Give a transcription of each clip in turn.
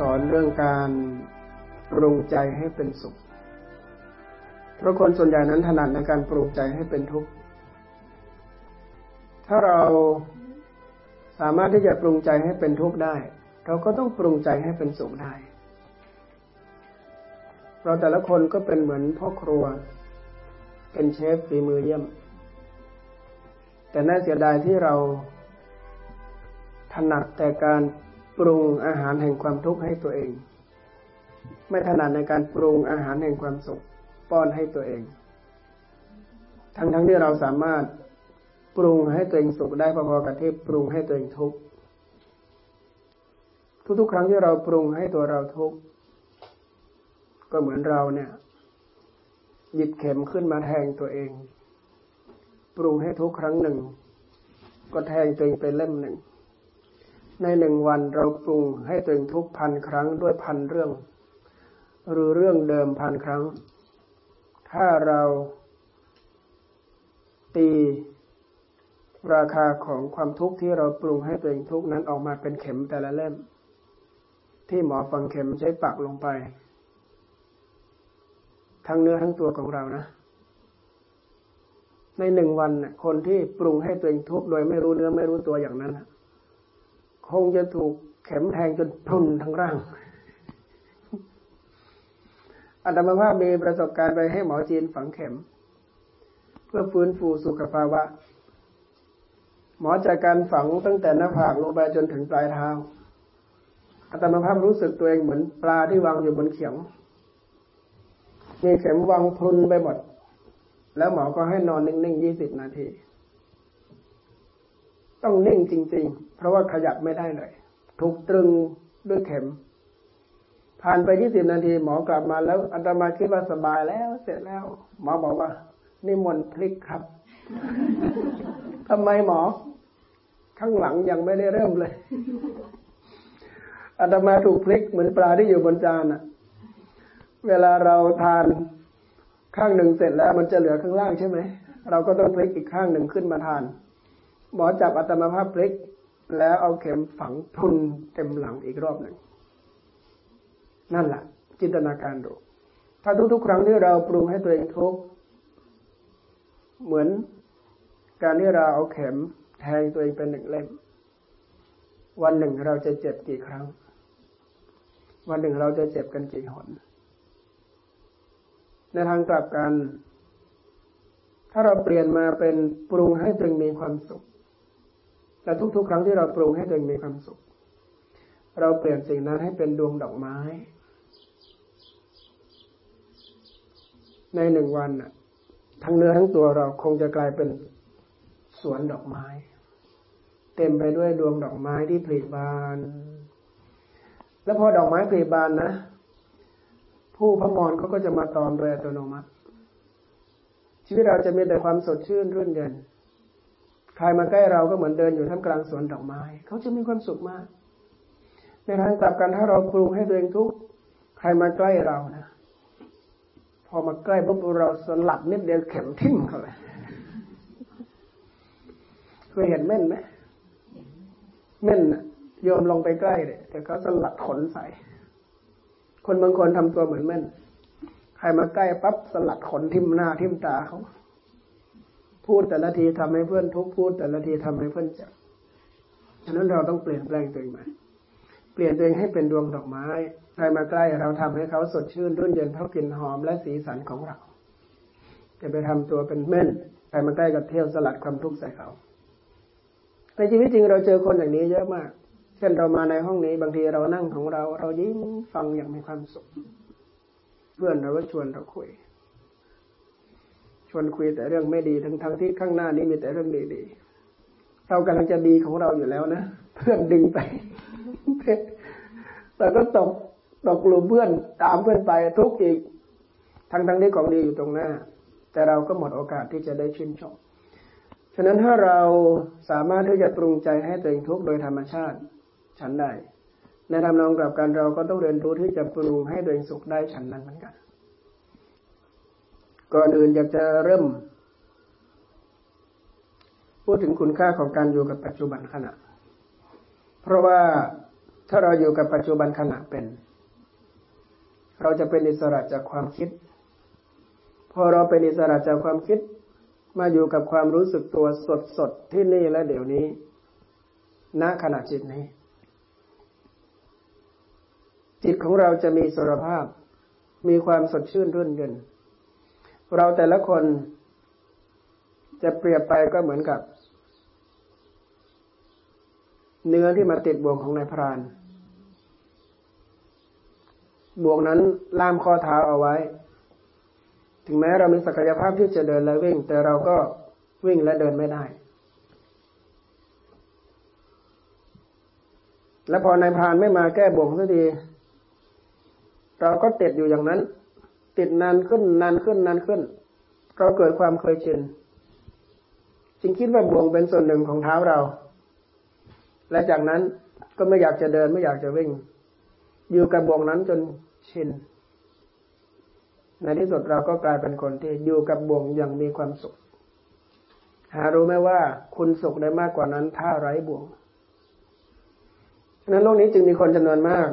สอนเรื่องการปรุงใจให้เป็นสุข เพราะคนส่วนใหญ่นั้นถนัดในการปรุงใจให้เป็นทุกข์ ถ้าเราสามารถที่จะปรุงใจให้เป็นทุกข์ได้ เราก็ต้องปรุงใจให้เป็นสุขได้ เราแต่ละคนก็เป็นเหมือนพ่อครัว เป็นเชฟฝีมือเยี่ยม แต่น่าเสียดายที่เราถนัดแต่การ ปรุงอาหารแห่งความทุกข์ให้ตัวเอง ไม่ถนัดในการปรุงอาหารแห่งความสุขป้อนให้ตัวเอง ทั้งทั้งที่เราสามารถปรุงให้ตัวเองสุขได้พอๆกับที่ปรุงให้ตัวเองทุกข์ทุกๆครั้งที่เราปรุงให้ตัวเราทุกข์ก็เหมือนเราเนี่ย หยิบเข็มขึ้นมาแทงตัวเอง ปรุงให้ทุกครั้งหนึ่ง ก็แทงตัวเองไปเล่มหนึ่ง ในหนึ่งวันเราปรุงให้ตัวเองทุกพันครั้งด้วยพันเรื่อง หรือเรื่องเดิมพันครั้ง ถ้าเราตีราคาของความทุกข์ที่เราปรุงให้ตัวเองทุกนั้นออกมาเป็นเข็มแต่ละเล่ม ที่หมอฟังเข็มใช้ปักลงไป ทั้งเนื้อทั้งตัวของเรานะ ในหนึ่งวันคนที่ปรุงให้ตัวเองทุกข์โดยไม่รู้เนื้อไม่รู้ตัวอย่างนั้น คงจะถูกเข็มแทงจนพรุนทั้งร่างอาตมาภาพมีประสบการณ์ไปให้หมอจีนฝังเข็ม เพื่อฟื้นฟูสุขภาวะ หมอจากการฝังตั้งแต่หน้าผากลงไปจนถึงปลายเท้าอาตมาภาพรู้สึกตัวเองเหมือนปลาที่วางอยู่บนเขียง มีเข็มวางพรุนไปหมด แล้วหมอก็ให้นอนนิ่งๆยี่สิบนาที ต้องนิ่งจริง ๆ เพราะว่าขยับไม่ได้เลย ถูกตรึงด้วยเข็ม ผ่านไปยี่สิบนาทีหมอกลับมาแล้วอัตมาคิดว่าสบายแล้ว เสร็จแล้ว หมอบอกว่า นี่มนพลิกครับทำไมหมอ ข้างหลังยังไม่ได้เริ่มเลยอาตมาถูกพลิกเหมือนปลาที่อยู่บนจานอะเวลาเราทานข้างหนึ่งเสร็จแล้วมันจะเหลือข้างล่างใช่ไหม เราก็ต้องพลิกอีกข้างหนึ่งขึ้นมาทาน หมอจับอัตมาภาพพลิก แล้วเอาเข็มฝังพุนเต็มหลังอีกรอบหนึ่ง นั่นแหละจินตนาการดูถ้าทุกๆ ครั้งที่เราปรุงให้ตัวเองทุกข์เหมือนการที่เราเอาเข็มแทงตัวเองเป็นหนึ่งเล่ม วันหนึ่งเราจะเจ็บกี่ครั้ง วันหนึ่งเราจะเจ็บกันกี่หน ในทางกลับกัน ถ้าเราเปลี่ยนมาเป็นปรุงให้ตัวเองมีความสุข แต่ทุก ๆ ครั้งที่เราปรุงให้ตัวเองมีความสุข เราเปลี่ยนสิ่งนั้นให้เป็นดวงดอกไม้ ในหนึ่งวันทั้งเนื้อทั้งตัวเราคงจะกลายเป็นสวนดอกไม้ เต็มไปด้วยดวงดอกไม้ที่ผลิบาน แล้วพอดอกไม้ผลิบานนะ ผู้พมรเขาก็จะมาตอมโดยอัตโนมัติชีวิตเราจะมีแต่ความสดชื่นรื่นเริง ใครมาใกล้เราก็เหมือนเดินอยู่ท่ามกลางสวนดอกไม้ เขาจะมีความสุขมากในทางกลับกันถ้าเราปรุงให้ตัวเองทุกข์ใครมาใกล้เรานะพอมาใกล้ปุ๊บเราสลัดนิดเดียวเข็มทิ่มเขาเลยเคยเห็นเม่นไหมเม่นโยมลงไปใกล้เลยแต่เขาสลัดขนใส่ คนบางคนทำตัวเหมือนเม่น ใครมาใกล้ปั๊บสลัดขนทิ่มหน้าทิ่มตาเขา พูดแต่ละทีทำให้เพื่อนทุกพูดแต่ละทีทำให้เพื่อนเจ็บฉะนั้นเราต้องเปลี่ยนแปลงตัวเองใหม่เปลี่ยนตัวเองให้เป็นดวงดอกไม้ใครมาใกล้เราทำให้เขาสดชื่นรื่นเย็นเพรากลิ่นหอมและสีสันของเราจะไปทำตัวเป็นเม่นใครมาใกล้กับเที่ยวสลัดความทุกข์ใส่เขาในชีวิตจริงเราเจอคนอย่างนี้เยอะมาก เช่นเรามาในห้องนี้ บางทีเรานั่งของเรา เรายิ้มฟังอย่างมีความสุข เพื่อนเราก็ชวนเราคุย ชวนคุยแต่เรื่องไม่ดีทั้งทั้งที่ข้างหน้านี้มีแต่เรื่องดีๆเรากำลังจะดีของเราอยู่แล้วนะเพื่อนดึงไปแต่ก็ตกตกกลุ่มเพื่อนตามเพื่อนไปทุกอีก ทั้งทั้งที่ของดีอยู่ตรงหน้า แต่เราก็หมดโอกาสที่จะได้ชื่นชมฉะนั้นถ้าเราสามารถที่จะปรุงใจให้ตัวเองทุกข์โดยธรรมชาติฉันได้ในทำนองกลับกันเราก็ต้องเรียนรู้ที่จะปรุงให้ตัวเองสุขได้ฉันนั้นเหมือนกัน ก่อนอื่นอยากจะเริ่ม พูดถึงคุณค่าของการอยู่กับปัจจุบันขณะ เพราะว่าถ้าเราอยู่กับปัจจุบันขณะเป็น เราจะเป็นอิสระจากความคิด พอเราเป็นอิสระจากความคิด มาอยู่กับความรู้สึกตัวสดๆที่นี่และเดี๋ยวนี้ ณขณะจิตนี้ จิตของเราจะมีสรภาพ มีความสดชื่นรื่นเริง เราแต่ละคนจะเปรียบไปก็เหมือนกับ เนื้อที่มาติดบ่วงของนายพราน บ่วงนั้นล่ามข้อเท้าเอาไว้ ถึงแม้เรามีศักยภาพที่จะเดินและวิ่ง แต่เราก็วิ่งและเดินไม่ได้ และพอนายพรานไม่มาแก้บ่วงสักทีเราก็ติดอยู่อย่างนั้น ติดนานขึ้นนานขึ้นนานขึ้น เราเกิดความเคยชินจึงคิดว่าบ่วงเป็นส่วนหนึ่งของเท้าเรา และจากนั้นก็ไม่อยากจะเดินไม่อยากจะวิ่ง อยู่กับบ่วงนั้นจนชิน ในที่สุดเราก็กลายเป็นคนที่อยู่กับบ่วงอย่างมีความสุข หารู้ไหมว่าคุณสุขได้มากกว่านั้น ถ้าไร้บ่วงฉะนั้นโลกนี้จึงมีคนจำนวนมาก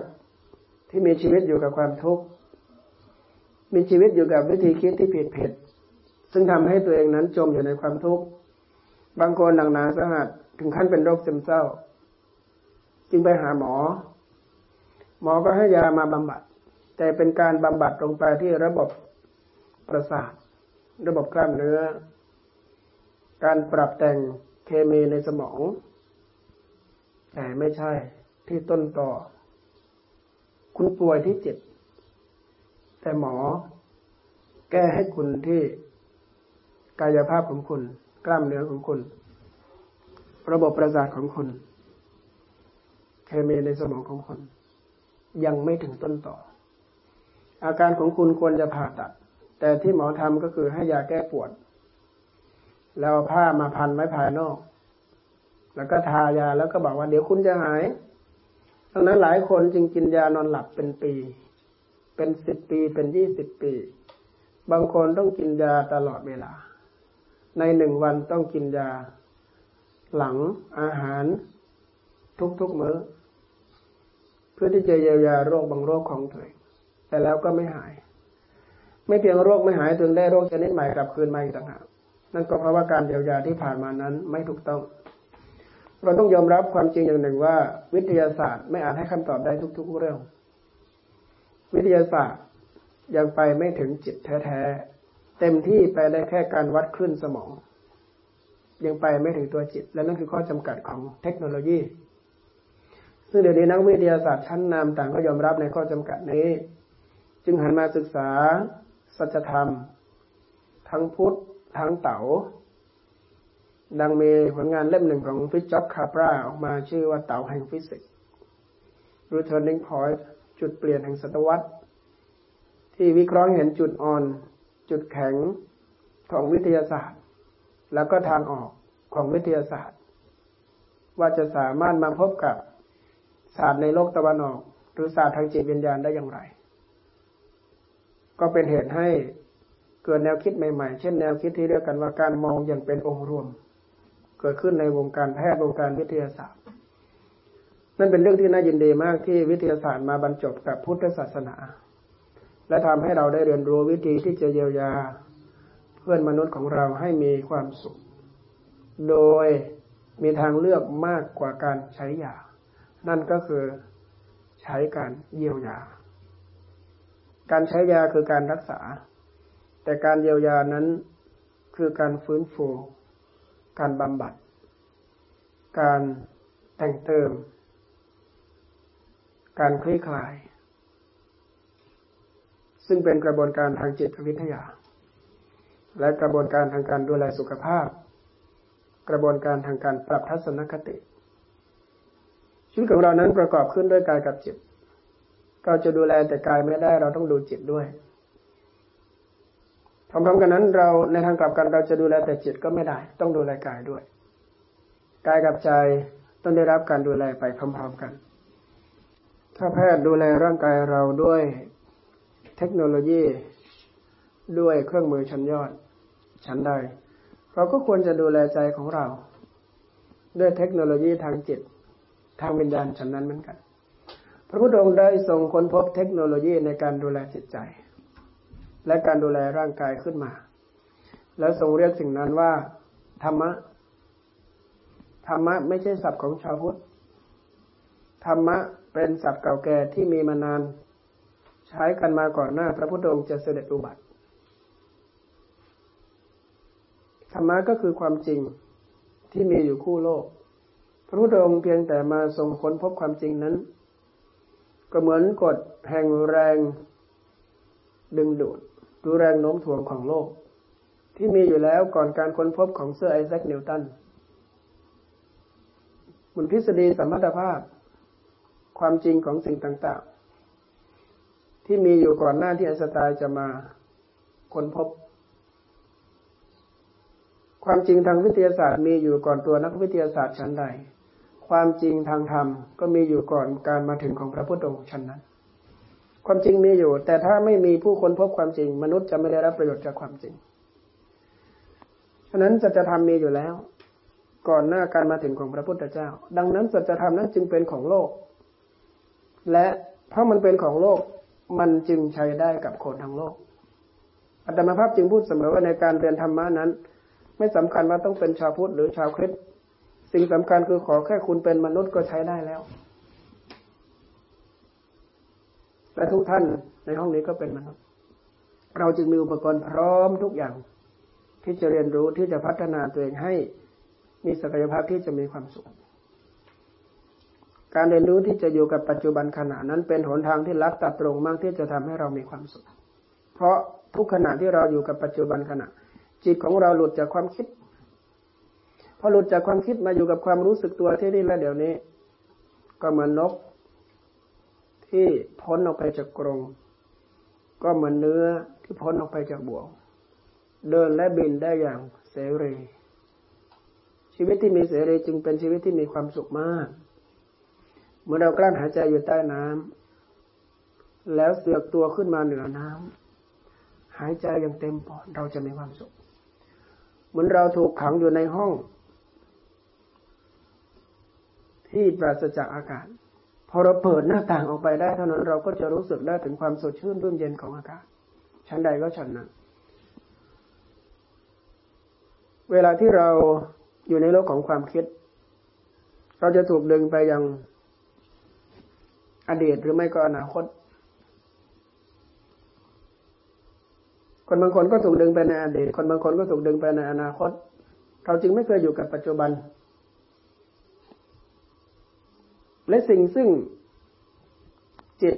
ที่มีชีวิตอยู่กับความทุกข์ มีชีวิตอยู่กับวิธีคิดที่ผิดผิดซึ่งทำให้ตัวเองนั้นจมอยู่ในความทุกข์ บางคนหนักหนาสาหัสถึงขั้นเป็นโรคซึมเศร้า จึงไปหาหมอ หมอก็ให้ยามาบำบัด แต่เป็นการบำบัดลงไปที่ระบบประสาท ระบบกล้ามเนื้อ การปรับแต่งเคมีในสมอง แต่ไม่ใช่ที่ต้นต่อ คุณป่วยที่เจิต แต่หมอ แก้ให้คุณที่กายภาพของคุณ กล้ามเนื้อของคุณ ระบบประสาทของคุณ เคมีในสมองของคุณ ยังไม่ถึงต้นต่อ อาการของคุณควรจะผ่าตัด แต่ที่หมอทำก็คือให้ยาแก้ปวด แล้วผ้ามาพันไว้ภายนอก แล้วก็ทายาแล้วก็บอกว่าเดี๋ยวคุณจะหายดังนั้นหลายคนจึงกินยานอนหลับเป็นปี เป็นสิบปีเป็นยี่สิบปี บางคนต้องกินยาตลอดเวลา ในหนึ่งวันต้องกินยา หลังอาหาร ทุกๆมื้อ เพื่อที่จะเยียวยาโรคบางโรคของตัวเองแต่แล้วก็ไม่หาย ไม่เพียงโรคไม่หายจนได้โรคชนิดใหม่กลับคืนมาอีกต่างหากนั่นก็เพราะว่าการเยียวยาที่ผ่านมานั้นไม่ถูกต้อง เราต้องยอมรับความจริงอย่างหนึ่งว่า วิทยาศาสตร์ไม่อาจให้คำตอบได้ทุก ๆ เรื่อง วิทยาศาสตร์ยังไปไม่ถึงจิตแท้ๆ เต็มที่ไปได้แค่การวัดคลื่นสมอง ยังไปไม่ถึงตัวจิต และนั่นคือข้อจำกัดของเทคโนโลยี ซึ่งเดี๋ยวนี้นักวิทยาศาสตร์ชั้นนำต่างก็ยอมรับในข้อจำกัดนี้ จึงหันมาศึกษา สัจธรรม ทั้งพุทธทั้งเต๋า ดังมีผลงานเล่มหนึ่งของฟิชจ็อบคาปราออกมาชื่อว่าเต่าแห่งฟิสิกส์ Returning Point จุดเปลี่ยนแห่งศตวรรษ ที่วิเคราะห์เห็นจุดอ่อน จุดแข็งของวิทยาศาสตร์ แล้วก็ทางออกของวิทยาศาสตร์ ว่าจะสามารถมาพบกับศาสตร์ในโลกตะวันออก หรือศาสตร์ทางจิตวิญญาณได้อย่างไร ก็เป็นเหตุให้เกิดแนวคิดใหม่ๆ เช่นแนวคิดที่เรียกกันว่าการมองอย่างเป็นองค์รวม เกิดขึ้นในวงการแพทย์วงการวิทยาศาสตร์ นั่นเป็นเรื่องที่น่ายินดีมากที่วิทยาศาสตร์มาบรรจบกับพุทธศาสนา และทำให้เราได้เรียนรู้วิธีที่จะเยียวยาเพื่อนมนุษย์ของเราให้มีความสุข โดยมีทางเลือกมากกว่าการใช้ยา นั่นก็คือใช้การเยียวยา การใช้ยาคือการรักษา แต่การเยียวยานั้นคือการฟื้นฟู การบำบัด การแต่งเติม การคลี่คลาย ซึ่งเป็นกระบวนการทางจิตวิทยา และกระบวนการทางการดูแลสุขภาพ กระบวนการทางการปรับทัศนคติ ชีวิตของเรานั้นประกอบขึ้นด้วยกายกับจิต เราจะดูแลแต่กายไม่ได้เราต้องดูจิตด้วยพร้อมๆกันนั้นเราในทางกลับกันเราจะดูแลแต่จิตก็ไม่ได้ ต้องดูแลกายด้วยกายกับใจต้องได้รับการดูแลไปพร้อมๆกัน ถ้าแพทย์ดูแลร่างกายเราด้วยเทคโนโลยีด้วยเครื่องมือชั้นยอด ชั้นใด เราก็ควรจะดูแลใจของเรา ด้วยเทคโนโลยีทางจิต ทางวิญญาณชั้นนั้นเหมือนกัน พระพุทธองค์ได้ทรงค้นพบเทคโนโลยีในการดูแลจิตใจ และการดูแลร่างกายขึ้นมา แล้วทรงเรียกสิ่งนั้นว่า ธรรมะ ธรรมะไม่ใช่ศัพท์ของชาวพุทธ ธรรมะ เป็นศัพท์เก่าแก่ที่มีมานาน ใช้กันมาก่อนหน้า พระพุทธองค์จะเสด็จอุบัติธรรมะก็คือความจริงที่มีอยู่คู่โลก พระพุทธองค์เพียงแต่มาทรงค้นพบความจริงนั้น ก็เหมือนกฎแห่งแรงดึงดูดหรือแรงโน้มถ่วงของโลก ที่มีอยู่แล้วก่อนการค้นพบของเซอร์ไอแซคนิวตันบนทฤษฎีสัมพัทธภาพ ความจริงของสิ่งต่างๆ ที่มีอยู่ก่อนหน้าที่ไอน์สไตน์จะมาค้นพบ ความจริงทางวิทยาศาสตร์มีอยู่ก่อนตัวนักวิทยาศาสตร์ฉันใด ความจริงทางธรรมก็มีอยู่ก่อนการมาถึงของพระพุทธองค์ฉันนั้น ความจริงมีอยู่ แต่ถ้าไม่มีผู้ค้นพบความจริง มนุษย์จะไม่ได้รับประโยชน์จากความจริงฉะนั้นสัจธรรมมีอยู่แล้ว ก่อนหน้าการมาถึงของพระพุทธเจ้า ดังนั้นสัจธรรมนั้นจึงเป็นของโลก และเพราะมันเป็นของโลกมันจึงใช้ได้กับคนทั้งโลกอัตมาภาพจึงพูดเสมอว่าในการเรียนธรรมะนั้น ไม่สำคัญว่าต้องเป็นชาวพุทธหรือชาวคริสต์สิ่งสำคัญคือขอแค่คุณเป็นมนุษย์ก็ใช้ได้แล้ว และทุกท่านในห้องนี้ก็เป็นมนุษย์ เราจึงมีอุปกรณ์พร้อมทุกอย่าง ที่จะเรียนรู้ที่จะพัฒนาตัวเองให้มีศักยภาพที่จะมีความสุข การเรียนรู้ที่จะอยู่กับปัจจุบันขณะนั้นเป็นหนทางที่ลัดตัดตรงมากที่จะทำให้เรามีความสุข เพราะทุกขณะที่เราอยู่กับปัจจุบันขณะ จิตของเราหลุดจากความคิด พอหลุดจากความคิดมาอยู่กับความรู้สึกตัวที่นี่แล้วเดี๋ยวนี้ ก็เหมือนนก ที่พ้นออกไปจากกรงก็เหมือนเนื้อที่พ้นออกไปจากบ่วง เดินและบินได้อย่างเสรีชีวิตที่มีเสรีจึงเป็นชีวิตที่มีความสุขมาก เมื่อเรากลั้นหายใจอยู่ใต้น้ำแล้วเสือกตัวขึ้นมาเหนือน้ำหายใจอย่างเต็มปอดเราจะมีความสุข เหมือนเราถูกขังอยู่ในห้อง ที่ปราศจากอากาศ พอเราเปิดหน้าต่างออกไปได้เท่านั้นเราก็จะรู้สึกได้ถึงความสดชื่นรื่นเย็นของอากาศ ชั้นใดก็ชั้นนั้นเวลาที่เราอยู่ในโลกของความคิด เราจะถูกดึงไปยัง อดีตหรือไม่ก็อนาคต คนบางคนก็ถูกดึงไปในอดีต คนบางคนก็ถูกดึงไปในอนาคต เราจึงไม่เคยอยู่กับปัจจุบัน และสิ่งซึ่งจิต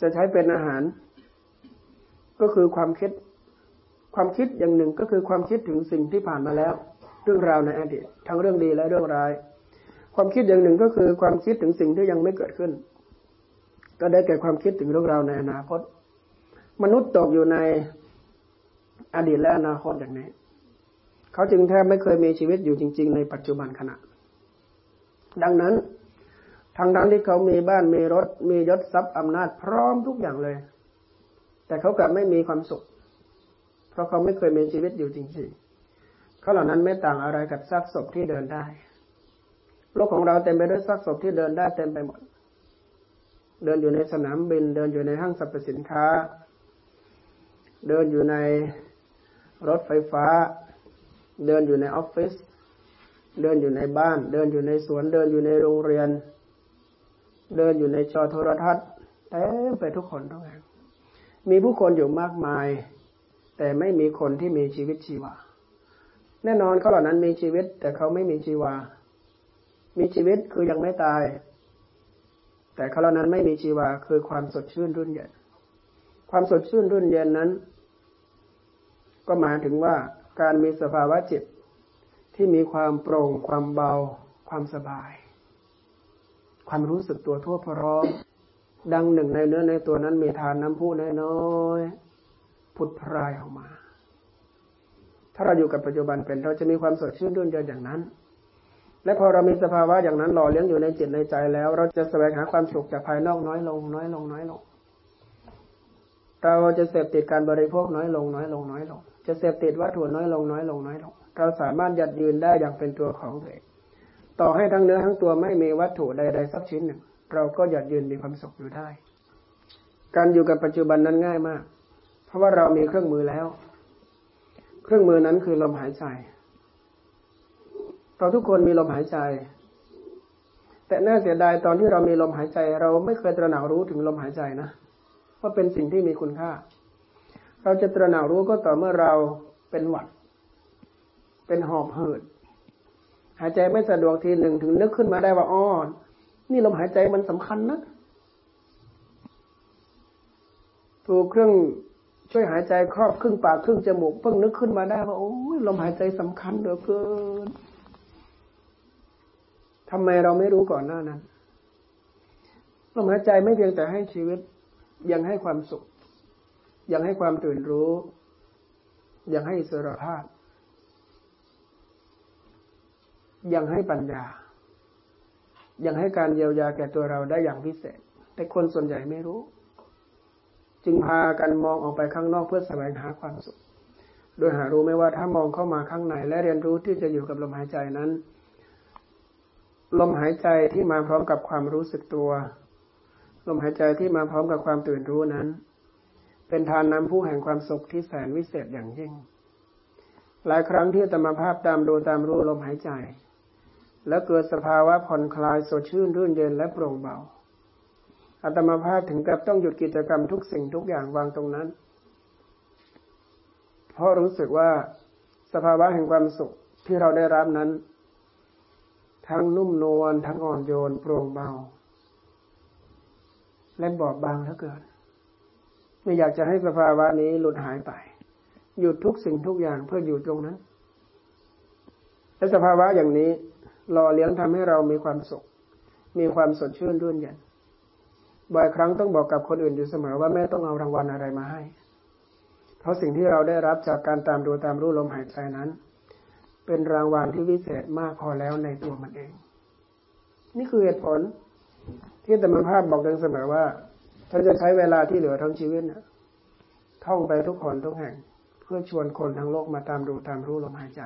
จะใช้เป็นอาหาร ก็คือความคิด ความคิดอย่างหนึ่งก็คือความคิดถึงสิ่งที่ผ่านมาแล้ว เรื่องราวในอดีต ทั้งเรื่องดีและเรื่องร้าย ความคิดอย่างหนึ่งก็คือความคิดถึงสิ่งที่ยังไม่เกิดขึ้น ก็ได้แก่ความคิดถึงเรื่องราวในอนาคต มนุษย์ตกอยู่ในอดีตและอนาคตอย่างนี้ เขาจึงแทบไม่เคยมีชีวิตอยู่จริง ๆ ในปัจจุบันขณะ ดังนั้นทางทั้งที่เขามีบ้านมีรถ มียศทรัพย์อำนาจพร้อมทุกอย่างเลย แต่เขากลับไม่มีความสุข เพราะเขาไม่เคยมีชีวิตอยู่จริงๆเขาเหล่านั้นไม่ต่างอะไรกับซากศพที่เดินได้ โลกของเราเต็มไปด้วยซากศพที่เดินได้เต็มไปหมด เดินอยู่ในสนามบิน เดินอยู่ในห้างสรรพสินค้า เดินอยู่ในรถไฟฟ้า เดินอยู่ในออฟฟิศ เดินอยู่ในบ้าน เดินอยู่ในสวน เดินอยู่ในโรงเรียน เดินอยู่ในจอโทรทัศน์เต็มไปทุกคนทุกแห่งมีผู้คนอยู่มากมาย แต่ไม่มีคนที่มีชีวิตชีวา แน่นอนเขาเหล่านั้นมีชีวิต แต่เขาไม่มีชีวา มีชีวิตคือยังไม่ตาย แต่เขาเหล่านั้นไม่มีชีวาคือความสดชื่นรุ่นเย็น ความสดชื่นรุ่นเย็นนั้น ก็หมายถึงว่าการมีสภาวะจิตที่มีความโปร่ง ความเบา ความสบาย ความรู้สึกตัวทั่วพร้อม ดังหนึ่งในเนื้อในตัวนั้นมีทานน้ำพุน้อยๆพุทพรายออกมา ถ้าเราอยู่กับปัจจุบันเป็นเราจะมีความสดชื่นรื่นเริงอย่างนั้น และพอเรามีสภาวะอย่างนั้นหล่อเลี้ยงอยู่ในจิตในใจแล้ว เราจะแสวงหาความสุขจากภายนอกน้อยลง น้อยลงน้อยลง เราจะเสพติดการบริโภคน้อยลง น้อยลงน้อยลง จะเสพติดวัตถุน้อยลงน้อยลงน้อยลง เราสามารถยัดยืนได้อย่างเป็นตัวของตัวเองต่อให้ทั้งเนื้อทั้งตัวไม่มีวัตถุใดๆสักชิ้นหนึ่ง เราก็หยัดยืนมีความสุขอยู่ได้ การอยู่กับปัจจุบันนั้นง่ายมาก เพราะว่าเรามีเครื่องมือแล้ว เครื่องมือนั้นคือลมหายใจ เราทุกคนมีลมหายใจ แต่น่าเสียดายตอนที่เรามีลมหายใจ เราไม่เคยตระหนักรู้ถึงลมหายใจนะว่าเป็นสิ่งที่มีคุณค่า เราจะตระหนักรู้ก็ต่อเมื่อเราเป็นหวัด เป็นหอบหืดหายใจไม่สะดวกทีหนึ่งถึงนึกขึ้นมาได้ว่าอ้อนนี่ลมหายใจมันสำคัญนะถูกเครื่องช่วยหายใจครอบครึ่งปากครึ่งจมูกเพิ่งนึกขึ้นมาได้ว่าโอ้ยลมหายใจสำคัญเหลือเกิน ทำไมเราไม่รู้ก่อนหน้านั้นลมหายใจไม่เพียงแต่ให้ชีวิต ยังให้ความสุข ยังให้ความตื่นรู้ ยังให้อิสรภาพ ยังให้ปัญญา ยังให้การเยียวยาแก่ตัวเราได้อย่างพิเศษ แต่คนส่วนใหญ่ไม่รู้ จึงพากันมองออกไปข้างนอกเพื่อแสวงหาความสุข โดยหารู้ไม่ว่าถ้ามองเข้ามาข้างในและเรียนรู้ที่จะอยู่กับลมหายใจนั้น ลมหายใจที่มาพร้อมกับความรู้สึกตัว ลมหายใจที่มาพร้อมกับความตื่นรู้นั้น เป็นทานน้ำผู้แห่งความสุขที่แสนวิเศษอย่างยิ่ง หลายครั้งที่ตมาภาพตามดูตามรู้ลมหายใจ แล้วเกิดสภาวะผ่อนคลายสดชื่นรื่นเย็นและโปร่งเบาอาตมาภาพถึงกับต้องหยุดกิจกรรมทุกสิ่งทุกอย่างวางตรงนั้น เพราะรู้สึกว่าสภาวะแห่งความสุขที่เราได้รับนั้น ทั้งนุ่มนวลทั้งอ่อนโยนโปร่งเบา และบอบบางเหลือเกิน ไม่อยากจะให้สภาวะนี้หลุดหายไป หยุดทุกสิ่งทุกอย่างเพื่ออยู่ตรงนั้น และสภาวะอย่างนี้หล่อเลี้ยงทำให้เรามีความสุข มีความสดชื่นรื่นเย็นบ่อยครั้งต้องบอกกับคนอื่นอยู่เสมอว่าแม่ต้องเอารางวัลอะไรมาให้ เพราะสิ่งที่เราได้รับจากการตามดูตามรู้ลมหายใจนั้น เป็นรางวัลที่วิเศษมากพอแล้วในตัวมันเอง นี่คือเหตุผล ที่ธรรมภาพบอกเดิเสมอว่าถ้าจะใช้เวลาที่เหลือทั้งชีวิตนะท่องไปทุกคนทุกแห่ง เพื่อชวนคนทั้งโลกมาตามดูตามรู้ลมหายใจ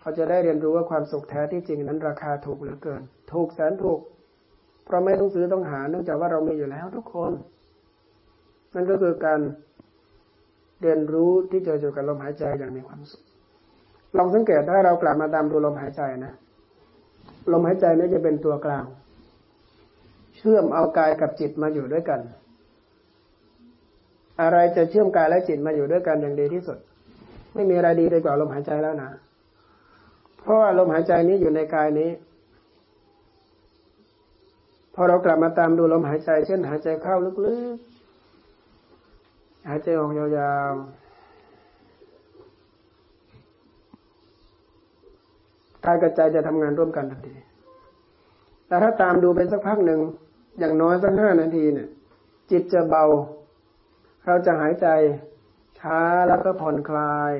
เขาจะได้เรียนรู้ว่าความสุขแท้ที่จริงนั้นราคาถูกเหลือเกิน ถูกแสนถูก เพราะไม่ต้องซื้อต้องหาเนื่องจากว่าเรามีอยู่แล้วทุกคน นั่นก็คือการเรียนรู้ที่จะอยู่กับลมหายใจอย่างมีความสุข ลองสังเกตถ้าเรากลับมาตามดูลมหายใจนะลมหายใจนี่จะเป็นตัวกลาง เชื่อมเอากายกับจิตมาอยู่ด้วยกัน อะไรจะเชื่อมกายและจิตมาอยู่ด้วยกันอย่างดีที่สุด ไม่มีอะไรดีไปกว่าลมหายใจแล้วนะเพราะว่าลมหายใจนี้อยู่ในกายนี้ พอเรากลับมาตามดูลมหายใจ เช่นหายใจเข้าลึกๆหายใจออกยาวๆ กายกับใจจะทำงานร่วมกันทันที แต่ถ้าตามดูไปสักพักหนึ่งอย่างน้อยสักห้านาทีเนี่ย จิตจะเบา เราจะหายใจช้าแล้วก็ผ่อนคลาย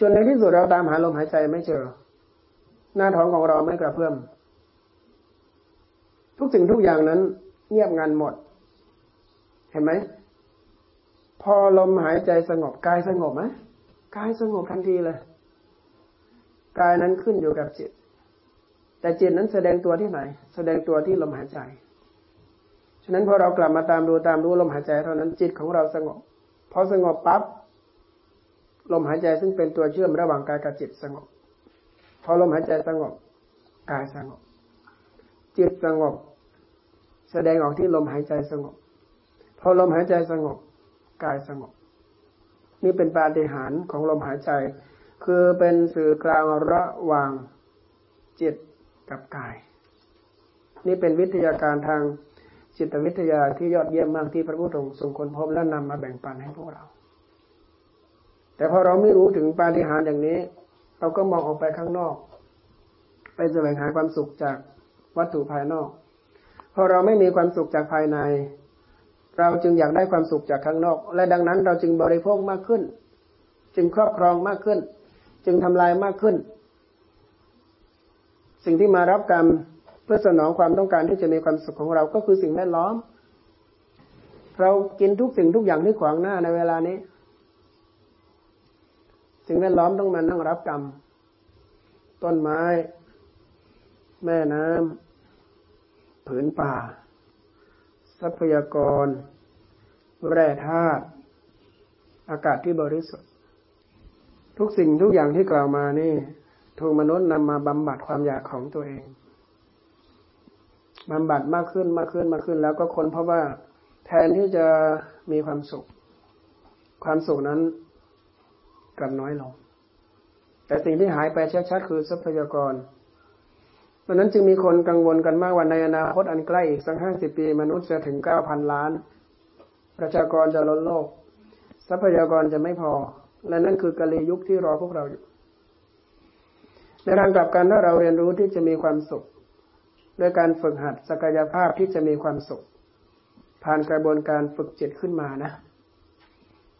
จนในที่สุดเราตามหาลมหายใจไม่เจอ หน้าท้องของเราไม่กระเพื่อมทุกสิ่งทุกอย่างนั้น เงียบงันหมด เห็นไหมพอลมหายใจสงบกายสงบไหมกายสงบทันทีเลย กายนั้นขึ้นอยู่กับจิต แต่จิตนั้นแสดงตัวที่ไหน แสดงตัวที่ลมหายใจ ฉะนั้นพอเรากลับมาตามดูตามรู้ลมหายใจเท่านั้นจิตของเราสงบ พอสงบปั๊บลมหายใจซึ่งเป็นตัวเชื่อมระหว่างกายกับจิตสงบ พอลมหายใจสงบ กายสงบ จิตสงบ แสดงออกที่ลมหายใจสงบ พอลมหายใจสงบ กายสงบ นี่เป็นปาฏิหาริย์ของลมหายใจ คือเป็นสื่อกลางระหว่างจิตกับกาย นี่เป็นวิทยาการทางจิตวิทยาที่ยอดเยี่ยมมากที่พระพุทธองค์ทรงค้นพบและนำมาแบ่งปันให้พวกเรา แต่พอเราไม่รู้ถึงปาฏิหาริย์อย่างนี้ เราก็มองออกไปข้างนอก ไปแสวงหาความสุขจากวัตถุภายนอก พออเราไม่มีความสุขจากภายใน เราจึงอยากได้ความสุขจากข้างนอก และดังนั้นเราจึงบริโภคมากขึ้น จึงครอบครองมากขึ้น จึงทำลายมากขึ้น สิ่งที่มารับกรรมเพื่อสนองความต้องการที่จะมีความสุขของเราก็คือสิ่งแวดล้อม เรากินทุกสิ่งทุกอย่างที่ขวางหน้าในเวลานี้ สิ่งแวดล้อมต้องมานั่งรับกรรม ต้นไม้ แม่น้ำผืนป่า ทรัพยากร แร่ธาตุอากาศที่บริสุทธิ์ ทุกสิ่งทุกอย่างที่กล่าวมานี่ถูกมนุษย์นำมาบำบัดความอยากของตัวเองบำบัดมากขึ้นมากขึ้นมากขึ้น แล้วก็คนเพราะว่าแทนที่จะมีความสุข ความสุขนั้นกลับน้อยลง แต่สิ่งที่หายไปชัดๆคือทรัพยากรเพราะนั้นจึงมีคนกังวลกันมากว่าในอนาคตอันใกล้อีกสักห้าสิบปี มนุษย์จะถึงเก้าพันล้าน ประชากรจะล้นโลก ทรัพยากรจะไม่พอ และนั่นคือกะลียุคที่รอพวกเราอยู่ในทางกลับกันถ้าเราเรียนรู้ที่จะมีความสุขด้วยการฝึกหัดศักยภาพที่จะมีความสุข ผ่านกระบวนการฝึกจิตขึ้นมานะ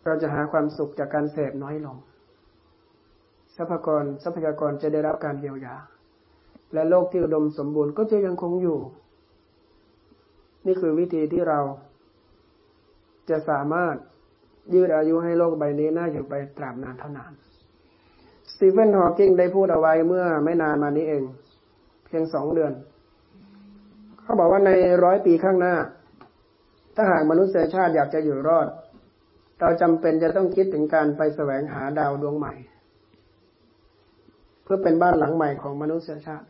เราจะหาความสุขจากการเสพน้อยลง ทรัพยากรทรัพยากรจะได้รับการเยียวยา และโลกที่อุดมสมบูรณ์ก็จะยังคงอยู่ นี่คือวิธีที่เราจะสามารถ ยืดอายุให้โลกใบนี้น่าอยู่ไปตราบนานเท่านานสตีเฟนฮอว์กิงได้พูดเอาไว้เมื่อไม่นานมานี้เอง เพียงสองเดือน เขาบอกว่าในร้อยปีข้างหน้า ถ้าหากมนุษยชาติอยากจะอยู่รอด เราจำเป็นจะต้องคิดถึงการไปแสวงหาดาวดวงใหม่ เพื่อเป็นบ้านหลังใหม่ของมนุษยชาติ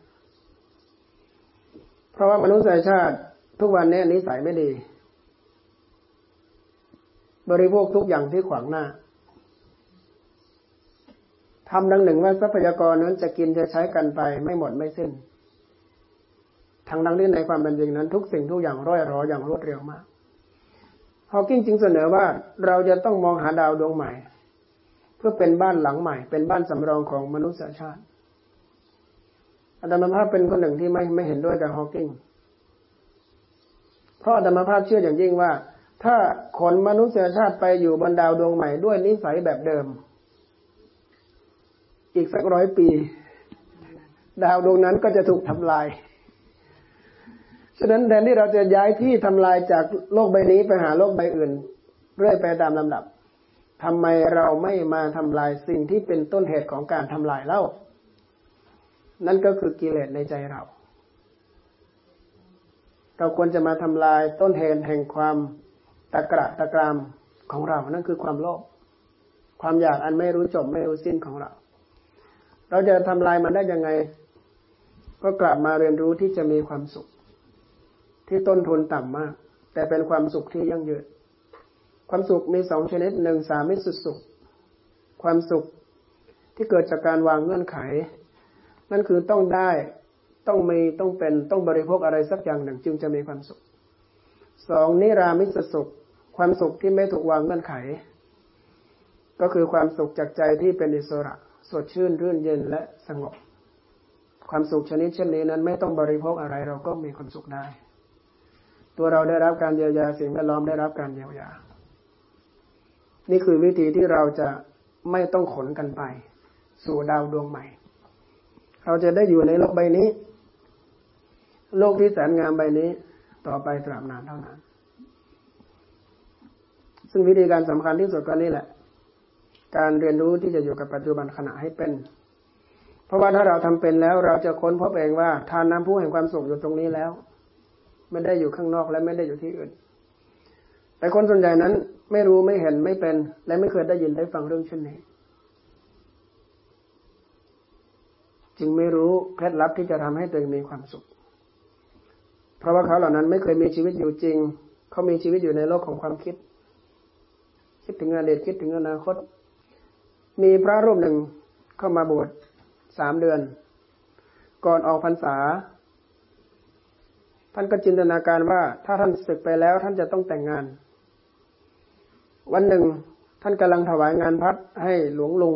เพราะว่ามนุษยชาติทุกวันนี้นิสัยไม่ดี บริโภคทุกอย่างที่ขวางหน้าทำดังหนึ่งว่าทรัพยากรนั้นจะกินจะใช้กันไปไม่หมดไม่สิ้นทางดังนี้ในความเป็นจริงนั้น ทุกสิ่งทุกอย่างร่อยรออย่างรวดเร็วมากฮอว์กิงจึงเสนอว่าเราจะต้องมองหาดาวดวงใหม่ เพื่อเป็นบ้านหลังใหม่ เป็นบ้านสำรองของมนุษยชาติอาตมภาพเป็นคนหนึ่งที่ไม่ไม่เห็นด้วยกับฮอว์กิงเพราะอาตมภาพเชื่ออย่างยิ่งว่า ถ้าขนมนุษยชาติไปอยู่บนดาวดวงใหม่ด้วยนิสัยแบบเดิม อีกสักร้อยปี ดาวดวงนั้นก็จะถูกทำลาย ฉะนั้นแทนที่เราจะย้ายที่ทำลายจากโลกใบนี้ไปหาโลกใบอื่น เรื่อยไปตามลำดับทำไมเราไม่มาทำลายสิ่งที่เป็นต้นเหตุของการทำลายเล่า นั่นก็คือกิเลสในใจเรา เราควรจะมาทำลายต้นเหตุแห่งความ ตะกระตะกรามของเรา นั่นคือความโลภ ความอยากอันไม่รู้จบไม่รู้สิ้นของเรา เราจะทำลายมันได้ยังไง ก็กลับมาเรียนรู้ที่จะมีความสุข ที่ต้นทุนต่ำมาก แต่เป็นความสุขที่ยั่งยืน ความสุขมีสองชนิดหนึ่งสามิสุสุข ความสุขที่เกิดจากการวางเงื่อนไข นั่นคือต้องได้ต้องมีต้องเป็นต้องบริโภคอะไรสักอย่างหนึ่งจึงจะมีความสุขสองนิรามิสสุข ความสุขที่ไม่ถูกวางเงื่อนไข ก็คือความสุขจากใจที่เป็นอิสระ สดชื่นรื่นเย็นและสงบ ความสุขชนิดเช่นนี้นั้น ไม่ต้องบริโภคอะไรเราก็มีความสุขได้ ตัวเราได้รับการเยียวยาสิ่งแวดล้อมได้รับการเยียวยา นี่คือวิธีที่เราจะไม่ต้องขนกันไป สู่ดาวดวงใหม่ เราจะได้อยู่ในโลกใบนี้ โลกที่แสนงามใบนี้ ต่อไปตราบนานเท่านั้น ซึ่งวิธีการสำคัญที่สุดก็นี่แหละ การเรียนรู้ที่จะอยู่กับปัจจุบันขณะให้เป็น เพราะว่าถ้าเราทำเป็นแล้วเราจะค้นพบเองว่าทานน้ำพุแห่งความสุขอยู่ตรงนี้แล้ว ไม่ได้อยู่ข้างนอกและไม่ได้อยู่ที่อื่น แต่คนส่วนใหญ่นั้นไม่รู้ไม่เห็นไม่เป็น และไม่เคยได้ยินได้ฟังเรื่องเช่นนี้จึงไม่รู้เคล็ดลับที่จะทำให้ตัวเองมีความสุข เพราะว่าเขาเหล่านั้นไม่เคยมีชีวิตอยู่จริง เขามีชีวิตอยู่ในโลกของความคิด ถึงอดีตคิดถึงอนาคต มีพระรูปหนึ่งเข้ามาบวชสามเดือน ก่อนออกพรรษา ท่านก็จินตนาการว่า ถ้าท่านศึกไปแล้ว ท่านจะต้องแต่งงาน วันหนึ่ง ท่านกำลังถวายงานพัดให้หลวงลุง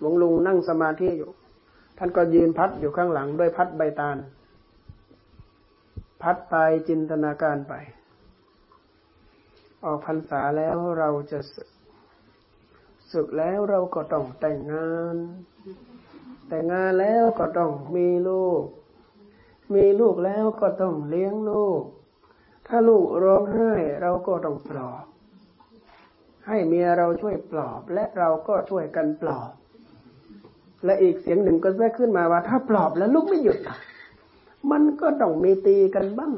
หลวงลุงนั่งสมาธิอยู่ ท่านก็ยืนพัดอยู่ข้างหลังด้วยพัดใบตาล พัดไปจินตนาการไป ออกพรรษาแล้วเราจะสึกแล้วเราก็ต้องแต่งงาน แต่งงานแล้วก็ต้องมีลูก มีลูกแล้วก็ต้องเลี้ยงลูก ถ้าลูกร้องไห้เราก็ต้องปลอบ ให้เมียเราช่วยปลอบและเราก็ช่วยกันปลอบ และอีกเสียงหนึ่งก็แทรกขึ้นมาว่า ถ้าปลอบแล้วลูกไม่หยุด มันก็ต้องมีตีกันบ้าง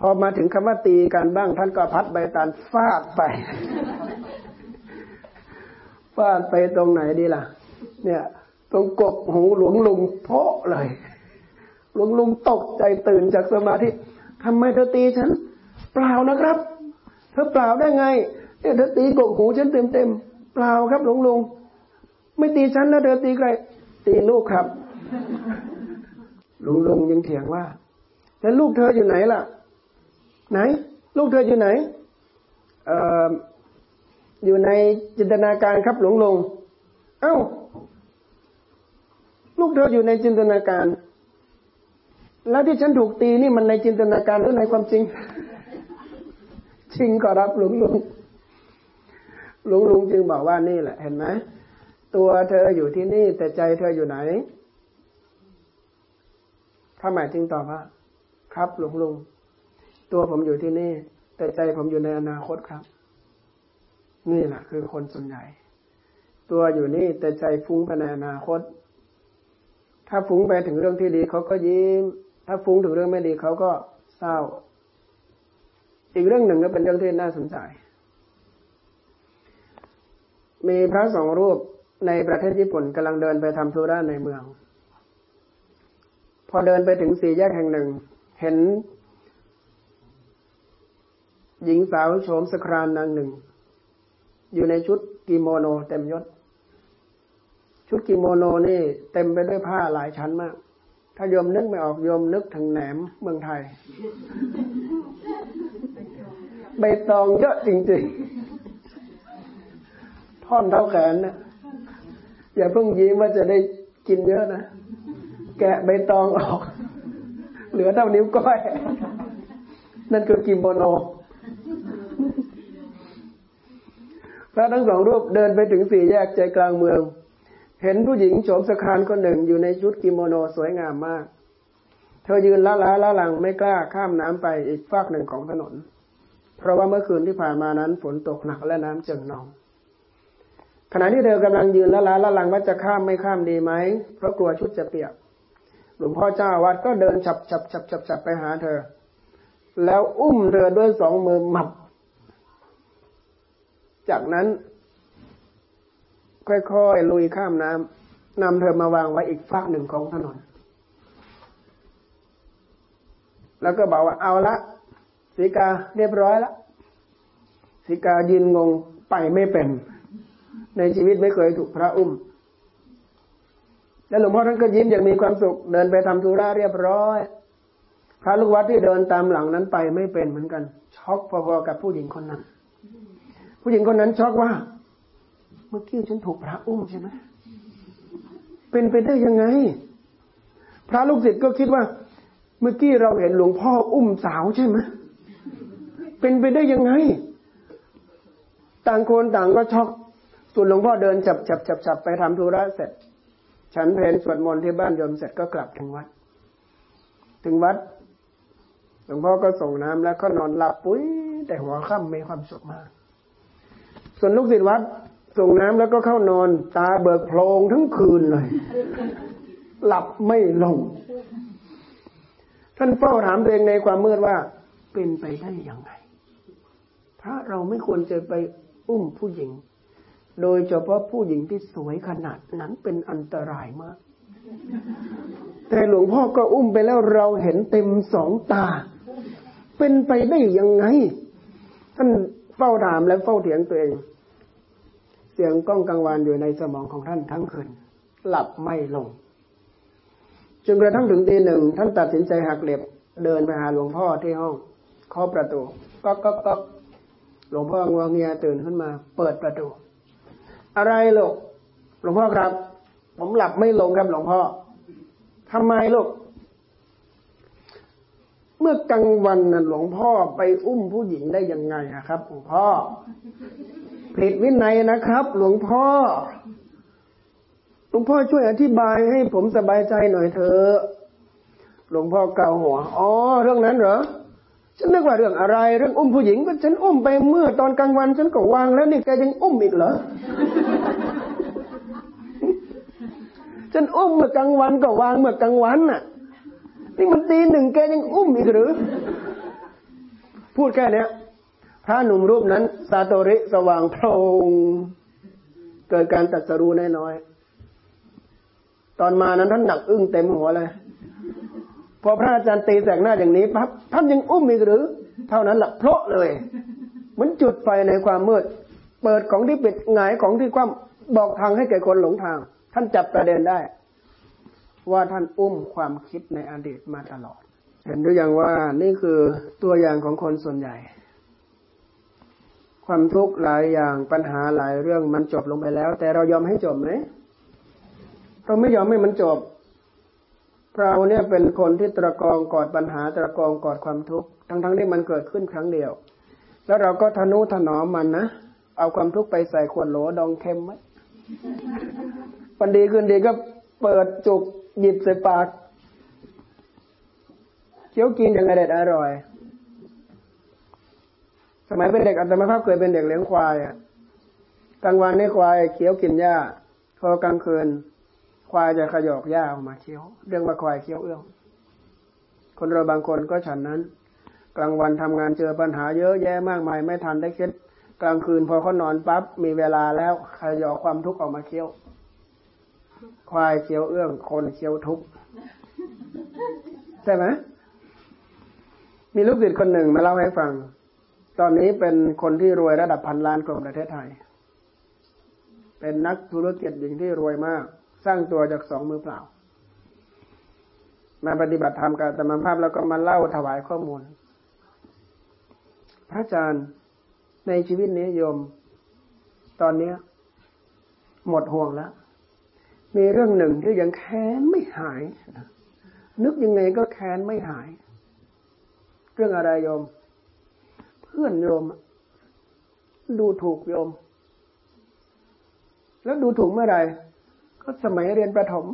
พอมาถึงคำว่าตีกันบ้าง ท่านก็พัดใบตาลฟาดไป ฟาดไปตรงไหนดีล่ะ เนี่ยตรงกบหูหลวงลุงเพาะเลย หลวงลุงตกใจตื่นจากสมาธิทำไมเธอตีฉัน เปล่านะครับ เธอเปล่าได้ไงเนี่ยเธอตีกบหูฉันเต็มเต็มเปล่าครับ หลวงลุงไม่ตีฉันนะเธอตีใครตีลูกครับ หลุงลุงยังเถียงว่า แล้วลูกเธออยู่ไหนล่ะ ไหน ลูกเธออยู่ไหนเอ่ออยู่ในจินตนาการครับหลวงลุงเอ้า ลูกเธออยู่ในจินตนาการ แล้วที่ฉันถูกตีนี่มันในจินตนาการหรือในความจริง จริงก็รับหลวงลุงหลวงลุงจึงบอกว่านี่แหละ เห็นไหมตัวเธออยู่ที่นี่ แต่ใจเธออยู่ไหนพระหมายจึงตอบว่า ครับหลวงลุง ตัวผมอยู่ที่นี่ แต่ใจผมอยู่ในอนาคตครับ นี่แหละคือคนส่วนใหญ่ ตัวอยู่นี่แต่ใจฟุ้งไปในอนาคต ถ้าฟุ้งไปถึงเรื่องที่ดีเขาก็ยิ้ม ถ้าฟุ้งถึงเรื่องไม่ดีเขาก็เศร้า อีกเรื่องหนึ่งก็เป็นเรื่องที่น่าสนใจ มีพระสองรูปในประเทศญี่ปุ่นกำลังเดินไปทำธุระในเมือง พอเดินไปถึงสี่แยกแห่งหนึ่ง เห็น หญิงสาวโฉมสครานนางหนึ่ง อยู่ในชุดกิโมโนเต็มยศ ชุดกิโมโนนี่เต็มไปด้วยผ้าหลายชั้นมาก ถ้าโยมนึกไม่ออกโยมนึกถึงแหนมเมืองไทย ใบตองเยอะจริงๆ ท่อนเท่าแขนนะอย่าเพิ่งยิ้มว่าจะได้กินเยอะนะ แกะใบตองออก เหลือเท่านิ้วก้อย นั่นคือกิมโมโนพ ระทั้งสองรูปเดินไปถึงสี่แยกใจกลางเมือง เห็นผู้หญิงโฉมสครานคนหนึ่งอยู่ในชุดกิโมโนสวยงามมาก เธอยืนละล้าละลังไม่กล้าข้ามน้ำไปอีกฝากหนึ่งของถนน เพราะว่าเมื่อคืนที่ผ่านมานั้นฝนตกหนักและน้ำเจิ่งนอง ขณะที่เธอกำลังยืนละล้าละลังว่าจะข้ามไม่ข้ามดีไหมเพราะกลัวชุดจะเปียก หลวงพ่อเจ้าวัดก็เดินฉับฉับฉับฉับฉับไปหาเธอ แล้วอุ้มเธอด้วยสองมือหมับ จากนั้น ค่อยๆลุยข้ามน้ำนำเธอมาวางไว้อีกฝั่งหนึ่งของถนน แล้วก็บอกว่าเอาละสีกาเรียบร้อยละสีกายืนงงไปไม่เป็น ในชีวิตไม่เคยถูกพระอุ้มแล้วหลวงพ่อท่านก็ยิ้มอย่างมีความสุขเดินไปทำธุระเรียบร้อย พระลูกวัดที่เดินตามหลังนั้นไปไม่เป็นเหมือนกัน ช็อกพอๆกับผู้หญิงคนนั้น ผู้หญิงคนนั้นช็อกว่า เมื่อกี้ฉันถูกพระอุ้มใช่ไหมเป็นไปได้ยังไง พระลูกศิษย์ก็คิดว่า เมื่อกี้เราเห็นหลวงพ่ออุ้มสาวใช่ไหมเป็นไปได้ยังไง ต่างคนต่างก็ช็อกส่วนหลวงพ่อเดินจับจับจับจับไปทำธุระเสร็จ ฉันเพลนสวดมนต์ที่บ้านโยมเสร็จก็กลับถึงวัด ถึงวัด หลวงพ่อก็ส่งน้ำแล้วก็นอนหลับปุ้ยแต่หัวค่ำมีความสุขมาก ส่วนลูกศิษย์วัดส่งน้ำแล้วก็เข้านอน ตาเบิกโพลงทั้งคืนเลย หลับไม่ลง ท่านเฝ้าถามตัวเองในความมืดว่า เป็นไปได้ยังไงพระเราไม่ควรจะไปอุ้มผู้หญิง โดยเฉพาะผู้หญิงที่สวยขนาดนั้นเป็นอันตรายมาก แต่หลวงพ่อก็อุ้มไปแล้วเราเห็นเต็มสองตา เป็นไปได้ยังไงท่าน เฝ้าถามและเฝ้าเถียงตัวเอง เสียงก้องกังวานอยู่ในสมองของท่านทั้งคืน หลับไม่ลง จนกระทั่งถึงตีหนึ่งท่านตัดสินใจหักเหล็บเดินไปหาหลวงพ่อที่ห้องเคาะประตูก็ก็ก็หลวงพ่องวงเงียตื่นขึ้นมา เปิดประตู อะไรลูกหลวงพ่อครับ ผมหลับไม่ลงครับหลวงพ่อทำไมลูก เมื่อกลางวันน่ะหลวงพ่อไปอุ้มผู้หญิงได้ยังไงอะครับหลวงพ่อผิดวินัยนะครับ หลวงพ่อ หลวงพ่อช่วยอธิบายให้ผมสบายใจหน่อยเถอะหลวงพ่อเกาวหัวอ๋อเรื่องนั้นเหรอฉันนึกว่าเรื่องอะไร เรื่องอุ้มผู้หญิงก็ฉันอุ้มไปเมื่อตอนกลางวันฉันก็วางแล้วนี่แกยังอุ้มอีกเหรอฉันอุ้มเมื่อกลางวันก็วางเมื่อกลางวันน่ะ นี่มันตีหนึ่งแกยังอุ้มอีกหรือ พูดแค่นี้พระหนุ่มรูปนั้น ซาโตริสว่างโพลงเกิดการตัดสรู้น้อย ตอนมานั้นท่านหนักอึ้งเต็มหัวเลยพอพระอาจารย์ตีแสกหน้าอย่างนี้ปั๊บท่านยังอุ้มอีกหรือ เท่านั้นแหละเพราะเลย เหมือนจุดไฟในความมืด เปิดของที่ปิดหงายของที่คว่ำบอกทางให้แก่คนหลงทาง ท่านจับประเด็นได้ ว่าท่านอุ้มความคิดในอดีตมาตลอด เห็นหรือยังว่านี่คือตัวอย่างของคนส่วนใหญ่ ความทุกข์หลายอย่างปัญหาหลายเรื่องมันจบลงไปแล้ว แต่เรายอมให้จบไหมเราไม่ยอมให้มันจบเราเนี่ยเป็นคนที่ตะกองกอดปัญหาตะกองกอดความทุกข์ทั้งทั้งที่มันเกิดขึ้นครั้งเดียว แล้วเราก็ทนุถนอมมันนะเอาความทุกข์ไปใส่ขวดโหลดองเค็มไว้วันดีคืนดีก็เปิดจุก หยิบใส่ปากเคี้ยวกินอย่างอร่อยอร่อย สมัยเป็นเด็กอัตมาภาพเคยเป็นเด็กเลี้ยงควายอะกลางวันนี่ควายเคี้ยวกินหญ้าพอกลางคืน ควายจะขยอกหญ้าออกมาเคี้ยว เรื่องว่าควายเคี้ยวเอื้องคนเราบางคนก็ฉันนั้น กลางวันทำงานเจอปัญหาเยอะแยะมากมายไม่ทันได้คิดกลางคืนพอเขานอนปั๊บมีเวลาแล้วขยอกความทุกข์ออกมาเคี้ยว ควายเคี้ยวเอื้องคนเคี้ยวทุกใช่ไหมมีลูกศิษย์คนหนึ่งมาเล่าให้ฟัง ตอนนี้เป็นคนที่รวยระดับพันล้านของประเทศไทย เป็นนักธุรกิจหญิงที่รวยมาก สร้างตัวจากสองมือเปล่า มาปฏิบัติธรรมกับธรรมภาพแล้วก็มาเล่าถวายข้อมูล พระอาจารย์ในชีวิตนี้โยม ตอนนี้หมดห่วงแล้ว มีเรื่องหนึ่งที่ยังแค้นไม่หาย นึกยังไงก็แค้นไม่หาย เรื่องอะไรโยม เพื่อนโยม ดูถูกโยม แล้วดูถูกเมื่อไหร่ก็สมัยเรียนประถม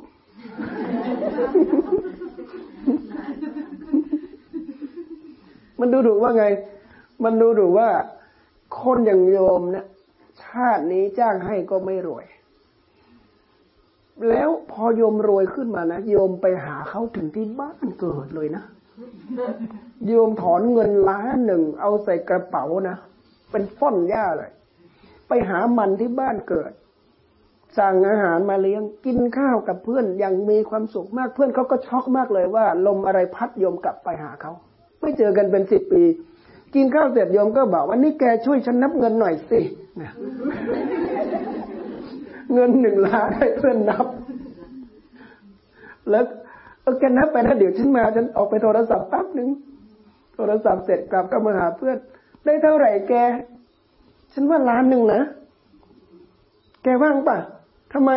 มันดูถูกว่าไง มันดูถูกว่า คนอย่างโยมเนะี่ยชาตินี้จ้างให้ก็ไม่รวย แล้วพอโยมรวยขึ้นมานะโยมไปหาเขาถึงที่บ้านเกิดเลยนะโยมถอนเงินล้านหนึ่งเอาใส่กระเป๋านะเป็นฟ่อนหญ้าเลย ไปหามันที่บ้านเกิด สั่งอาหารมาเลี้ยงกินข้าวกับเพื่อนอย่างมีความสุขมากเพื่อนเขาก็ช็อกมากเลยว่า ลมอะไรพัดโยมกลับไปหาเขาไม่เจอกันเป็นสิบปี กินข้าวเสร็จโยมก็บอกว่านี่แกช่วยฉันนับเงินหน่อยสิ เงินหนึ่งล้านให้เพื่อนนับ แล้วเออแกนับไปนะเดี๋ยวฉันมาฉันออกไปโทรศัพท์แป๊บหนึ่งโทรศัพท์เสร็จกลับก็มาหาเพื่อน ได้เท่าไหร่แก ฉันว่าล้านหนึ่งนะ แกว่างป่ะทำไม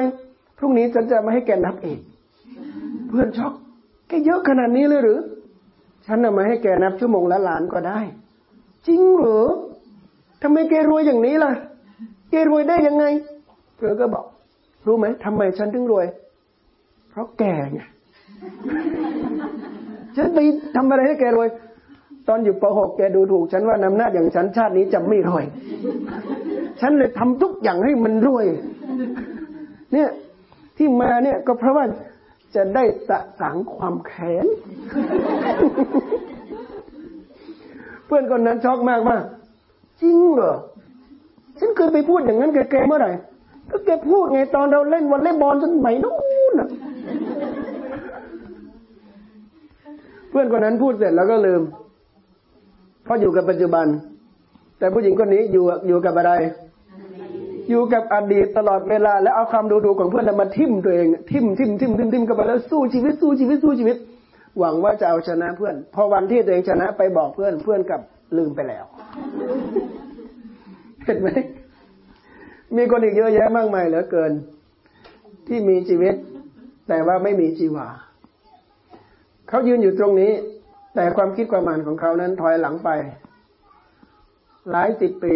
พรุ่งนี้ฉันจะมาให้แกนับเองเพื่อนช็อก แกเยอะขนาดนี้เลยหรือ ฉันจะมาให้แกนับชั่วโมงละล้านก็ได้ จริงเหรอทำไมแกรวยอย่างนี้ล่ะ แกรวยได้ยังไง เธอก็บอก รู้ไหมทำไมฉันถึงรวย เพราะแกไงฉันไปทำอะไรให้แกรวย ตอนอยู่ป .6 แกดูถูก ฉันว่านำหน้าอย่างฉันชาตินี้จะไม่รวย ฉันเลยทำทุกอย่างให้มันรวย เนี่ยที่มาเนี่ยก็เพราะว่าจะได้สะสางความแค้น เพื่อนคนนั้นช็อกมากว่าจริงเหรอ ฉันเคยไปพูดอย่างนั้นแกแกเมื่อไหร่ ก็แกพูดไงตอนเราเล่นวันเล่นบอลจนใหม่นู้นน่ะเพื่อนคนนั้นพูดเสร็จแล้วก็ลืม เพราะอยู่กับปัจจุบัน แต่ผู้หญิงคนนี้อยู่อยู่กับอะไร อยู่กับอดีตตลอดเวลา แล้วเอาความดูถูกของเพื่อนมาทิ่มตัวเองทิ่มทิ่มทิ่มทิ่มทิ่มกันไปแล้วสู้ชีวิตสู้ชีวิตสู้ชีวิต หวังว่าจะเอาชนะเพื่อน พอวันที่ตัวเองชนะไปบอกเพื่อนเพื่อนกับลืมไปแล้ว เห็นไหม มีคนอีกเยอะแยะมากมายเหลือเกิน ที่มีชีวิต แต่ว่าไม่มีชีวาเขายืนอยู่ตรงนี้ แต่ความคิดความอ่านของเขานั้นถอยหลังไป หลายสิบปี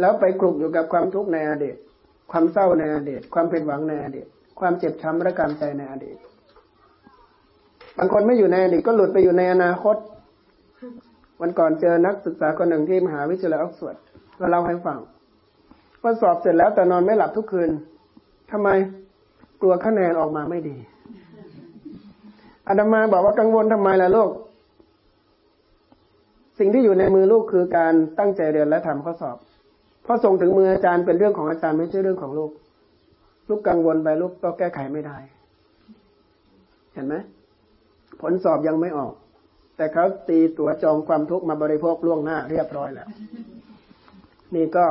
แล้วไปกลุกอยู่กับความทุกข์ในอดีตความเศร้าในอดีตความผิดหวังในอดีตความเจ็บช้ำระกำใจในอดีตบางคนไม่อยู่ในอดีตก็หลุดไปอยู่ในอนาคต วันก่อนเจอนักศึกษาคนหนึ่งที่มหาวิทยาลัยออกซฟอร์ดก็เล่าให้ฟัง ว่าสอบเสร็จแล้วแต่นอนไม่หลับทุกคืนทำไมกลัวคะแนนออกมาไม่ดีอาดามาบอกว่ากังวลทำไมล่ะลูก สิ่งที่อยู่ในมือลูกคือการตั้งใจเรียนและทำข้อสอบพอส่งถึงมืออาจารย์เป็นเรื่องของอาจารย์ไม่ใช่เรื่องของลูก ลูกกังวลไปลูกก็แก้ไขไม่ได้ เห็นไหมผลสอบยังไม่ออก แต่เขาตีตัวจองความทุกข์มาบริโภคล่วงหน้าเรียบร้อยแล้ว นี่ก็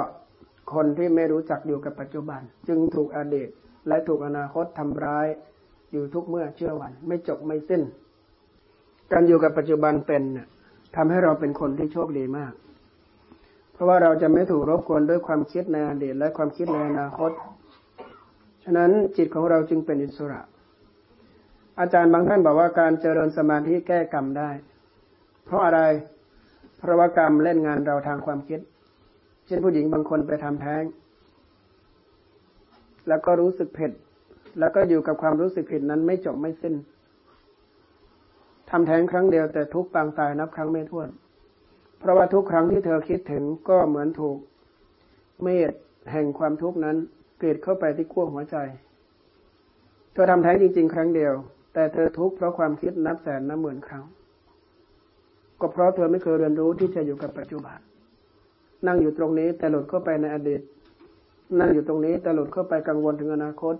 คนที่ไม่รู้จักอยู่กับปัจจุบัน จึงถูกอดีตและถูกอนาคตทำร้ายอยู่ทุกเมื่อเชื่อวัน ไม่จบไม่สิ้น การอยู่กับปัจจุบันเป็นทำให้เราเป็นคนที่โชคดีมาก เพราะว่าเราจะไม่ถูกรบกวนด้วยความคิดในอดีตและความคิดในอนาคต ฉะนั้นจิตของเราจึงเป็นอิสระ อาจารย์บางท่านบอกว่าการเจริญสมาธิแก้กรรมได้ เพราะอะไร เพราะว่ากรรมเล่นงานเราทางความคิด ช่นผู้หญิงบางคนไปทำแท้ง แล้วก็รู้สึกเผ็ด แล้วก็อยู่กับความรู้สึกผิดนั้นไม่จบไม่สิ้นทำแท้งครั้งเดียวแต่ทุกปางตายนับครั้งไม่ถ้วน เพราะว่าทุกครั้งที่เธอคิดถึงก็เหมือนถูกเมฆแห่งความทุกข์นั้นเกลีดเข้าไปที่ขั้วหัวใจ เธอทำแท้งจริง ๆ ครั้งเดียว แต่เธอทุกข์เพราะความคิดนับแสนนับหมื่นครั้ง ก็เพราะเธอไม่เคยเรียนรู้ที่จะอยู่กับปัจจุบัน นั่งอยู่ตรงนี้ แต่หลุดเข้าไปในอดีต นั่งอยู่ตรงนี้ แต่หลุดเข้าไปกังวลถึงอนาคต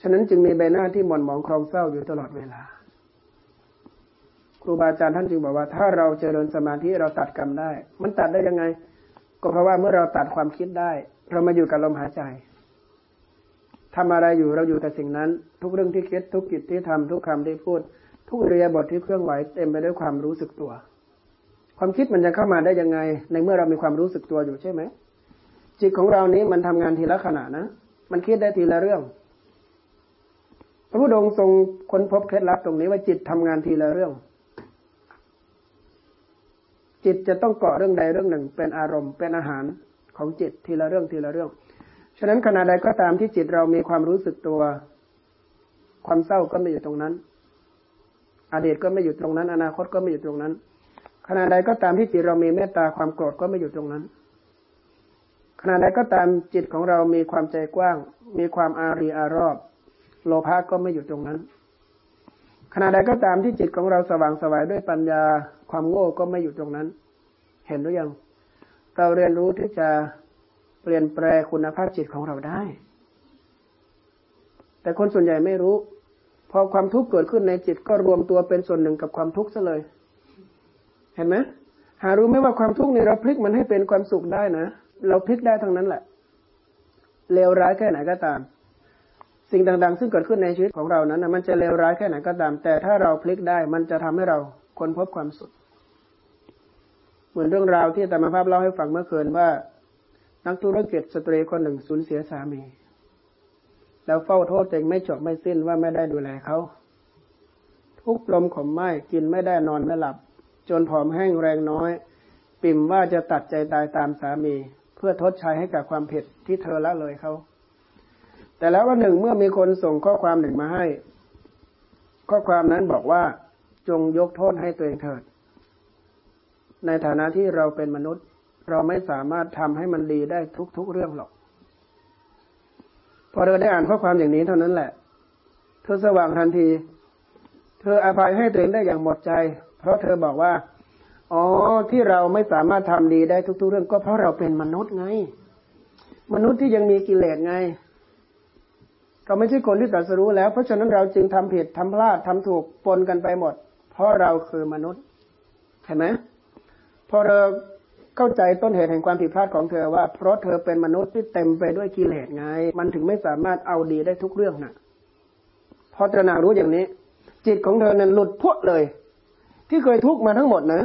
ฉะนั้นจึงมีใบหน้าที่หม่นหมองคลองเศร้าอยู่ตลอดเวลา ครูบาอาจารย์ท่านจึงบอกว่าถ้าเราเจริญสมาธิเราตัดกรรมได้ มันตัดได้ยังไง ก็เพราะว่าเมื่อเราตัดความคิดได้ เรามาอยู่กับลมหายใจทำอะไรอยู่เราอยู่แต่สิ่งนั้น ทุกเรื่องที่คิดทุกกิจที่ทำทุกคำที่พูด ทุกเรียบทที่เคลื่อนไหวเต็มไปด้วยความรู้สึกตัว ความคิดมันจะเข้ามาได้ยังไง ในเมื่อเรามีความรู้สึกตัวอยู่ใช่ไหมจิตของเรานี้มันทำงานทีละขณะนะ มันคิดได้ทีละเรื่อง พระพุทธองค์ทรงค้นพบเคล็ดลับตรงนี้ว่าจิตทำงานทีละเรื่อง จิตจะต้องเกาะเรื่องใดเรื่องหนึ่ง เป็นอารมณ์เป็นอาหารของจิตทีละเรื่องทีละเรื่อง ฉะนั้นขณะใดก็ตามที่จิตเรามีความรู้สึกตัว ความเศร้าก็ไม่อยู่ตรงนั้น อดีตก็ไม่อยู่ตรงนั้น อนาคตก็ไม่อยู่ตรงนั้น ขณะใดก็ตามที่จิตเรามีเมตตาความโกรธก็ไม่อยู่ตรงนั้น ขณะใดก็ตามจิตของเรามีความใจกว้าง มีความอารีอารอบ โลภะก็ไม่อยู่ตรงนั้น ขณะใดก็ตามที่จิตของเราสว่างสวายด้วยปัญญา ความโง่ก็ไม่อยู่ตรงนั้น เห็นหรือยัง เราเรียนรู้ที่จะเปลี่ยนแปลคุณภาพจิตของเราได้ แต่คนส่วนใหญ่ไม่รู้ พอความทุกข์เกิดขึ้นในจิตก็รวมตัวเป็นส่วนหนึ่งกับความทุกข์ซะเลย เห็นไหมหารู้ไหมว่าความทุกข์นี่เราพลิกมันให้เป็นความสุขได้นะ เราพลิกได้ทั้งนั้นแหละ เลวร้ายแค่ไหนก็ตาม สิ่งต่างๆ ซึ่งเกิดขึ้นในชีวิตของเรานั้นมันจะเลวร้ายแค่ไหนก็ตาม แต่ถ้าเราพลิกได้ มันจะทำให้เราค้นพบความสุข เหมือนเรื่องราวที่แต่มภาพเล่าให้ฟังเมื่อคืนว่า นักธุรกิจสตรีคนหนึ่งสูญเสียสามี แล้วเฝ้าโทษเองไม่จบไม่สิ้นว่าไม่ได้ดูแลเขาทุกลมขมไม้กินไม่ได้นอนไม่หลับ จนผอมแห้งแรงน้อย ปิ่มว่าจะตัดใจตายตามสามี เพื่อทดใช้ให้กับความผิดที่เธอละเลยเขาแต่แล้ววันหนึ่งเมื่อมีคนส่งข้อความหนึ่งมาให้ ข้อความนั้นบอกว่าจงยกโทษให้ตัวเองเถิด ในฐานะที่เราเป็นมนุษย์ เราไม่สามารถทำให้มันดีได้ทุกๆเรื่องหรอก พอเธอได้อ่านข้อความอย่างนี้เท่านั้นแหละ เธอสว่างทันที เธออภัยให้ตัวเองได้อย่างหมดใจ เพราะเธอบอกว่า อ๋อที่เราไม่สามารถทำดีได้ทุก ๆ เรื่อง ก็เพราะเราเป็นมนุษย์ไง มนุษย์ที่ยังมีกิเลสไง เราไม่ใช่คนที่ตรัสรู้แล้ว เพราะฉะนั้นเราจึงทำผิดทำพลาดทำถูกปนกันไปหมด เพราะเราคือมนุษย์เห็นไหมพอเราเข้าใจต้นเหตุแห่งความผิดพลาดของเธอว่า เพราะเธอเป็นมนุษย์ที่เต็มไปด้วยกิเลสไง มันถึงไม่สามารถเอาดีได้ทุกเรื่องนะ่ะพอตระหนักรู้อย่างนี้ จิตของเธอนั้นหลุดพุเลย ที่เคยทุกข์มาทั้งหมดนะ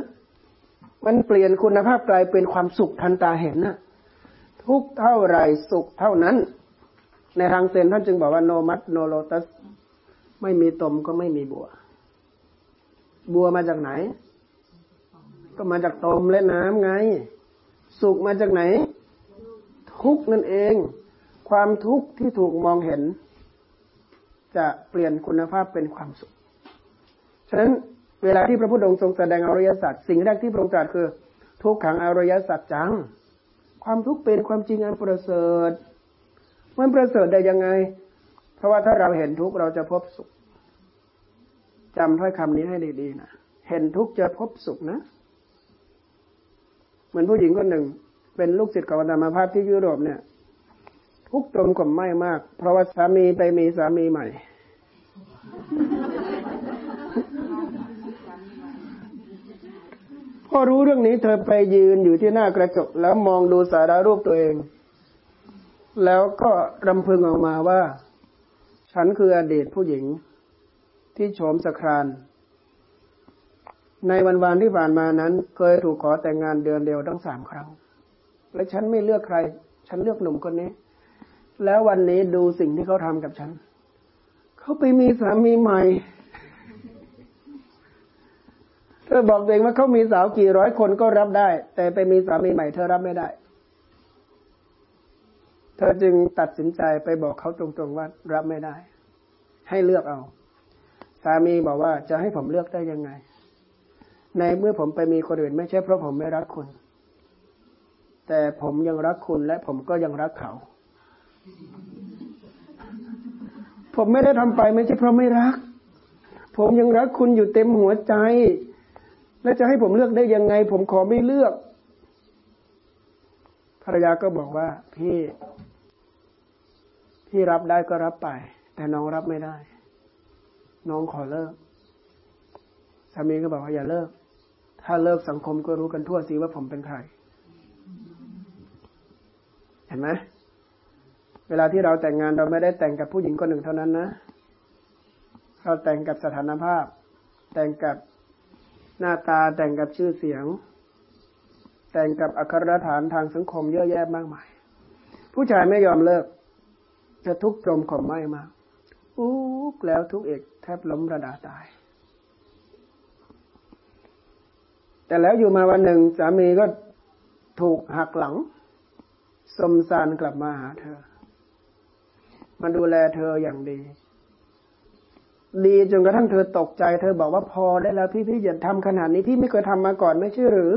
มันเปลี่ยนคุณภาพกลายเป็นความสุขทันตาเห็นนะทุกเท่าไรสุขเท่านั้น ในทางเซนท่านจึงบอกว่าโนมัตโนโลตัส ไม่มีตมก็ไม่มีบัว บัวมาจากไหน ก็มาจากตมและน้ำไง สุขมาจากไหน ทุกนั่นเอง ความทุกข์ที่ถูกมองเห็น จะเปลี่ยนคุณภาพเป็นความสุข ฉะนั้น เวลาที่พระพุทธองค์ทรงแสดงอริยสัจสิ่งแรกที่พระองค์ตรัสคือ ทุกขังอริยสัจจัง ความทุกข์เป็นความจริงอันประเสริฐมันประเสริฐได้ยังไง เพราะว่าถ้าเราเห็นทุกข์เราจะพบสุขจำถ้อยคำนี้ให้ดีๆนะเห็นทุกข์จะพบสุขนะ เหมือนผู้หญิงคนหนึ่ง เป็นลูกศิษย์ของธรรมภาพที่ยุโรปเนี่ย ทุกข์จนกลมไม่มาก เพราะว่าสามีไปมีสามีใหม่ พอรู้เรื่องนี้เธอไปยืนอยู่ที่หน้ากระจกแล้วมองดูสารรูปตัวเอง แล้วก็รำพึงออกมาว่า ฉันคืออดีตผู้หญิงที่โฉมสครานในวันวานที่ผ่านมานั้นเคยถูกขอแต่งงานเดือนเดียวทั้งสามครั้ง และฉันไม่เลือกใคร ฉันเลือกหนุ่มคนนี้ แล้ววันนี้ดูสิ่งที่เขาทำกับฉัน เขาไปมีสามีใหม่ ธอบอกเองว่าเขามีสาวกี่ร้อยคนก็รับได้ แต่ไปมีสามีใหม่เธอรับไม่ได้ เธอจึงตัดสินใจไปบอกเขาตรงๆว่ารับไม่ได้ ให้เลือกเอา สามีบอกว่าจะให้ผมเลือกได้ยังไง ในเมื่อผมไปมีคนอื่นไม่ใช่เพราะผมไม่รักคุณ แต่ผมยังรักคุณและผมก็ยังรักเขา ผมไม่ได้ทำไปไม่ใช่เพราะไม่รัก ผมยังรักคุณอยู่เต็มหัวใจ แล้วจะให้ผมเลือกได้ยังไง ผมขอไม่เลือก ภรรยาก็บอกว่า พี่ พี่รับได้ก็รับไป แต่น้องรับไม่ได้ น้องขอเลิกสามีก็บอกว่าอย่าเลิก ถ้าเลิกสังคมก็รู้กันทั่วสิว่าผมเป็นใคร เห็นไหมเวลาที่เราแต่งงานเราไม่ได้แต่งกับผู้หญิงคนหนึ่งเท่านั้นนะ เราแต่งกับสถานภาพ แต่งกับ หน้าตาแต่งกับชื่อเสียง แต่งกับอัครฐานทางสังคมเยอะแยะมากมาย ผู้ชายไม่ยอมเลิก จะทุกข์จมข่มไม่มากอุ๊กแล้วทุกเอกแทบล้มระดาตาย แต่แล้วอยู่มาวันหนึ่งสามีก็ถูกหักหลัง สมสารกลับมาหาเธอ มาดูแลเธออย่างดี ดีจนกระทั่งเธอตกใจ เธอบอกว่าพอได้แล้วพี่พี่อย่าทำขนาดนี้พี่ไม่เคยทำมาก่อนไม่ใช่หรือ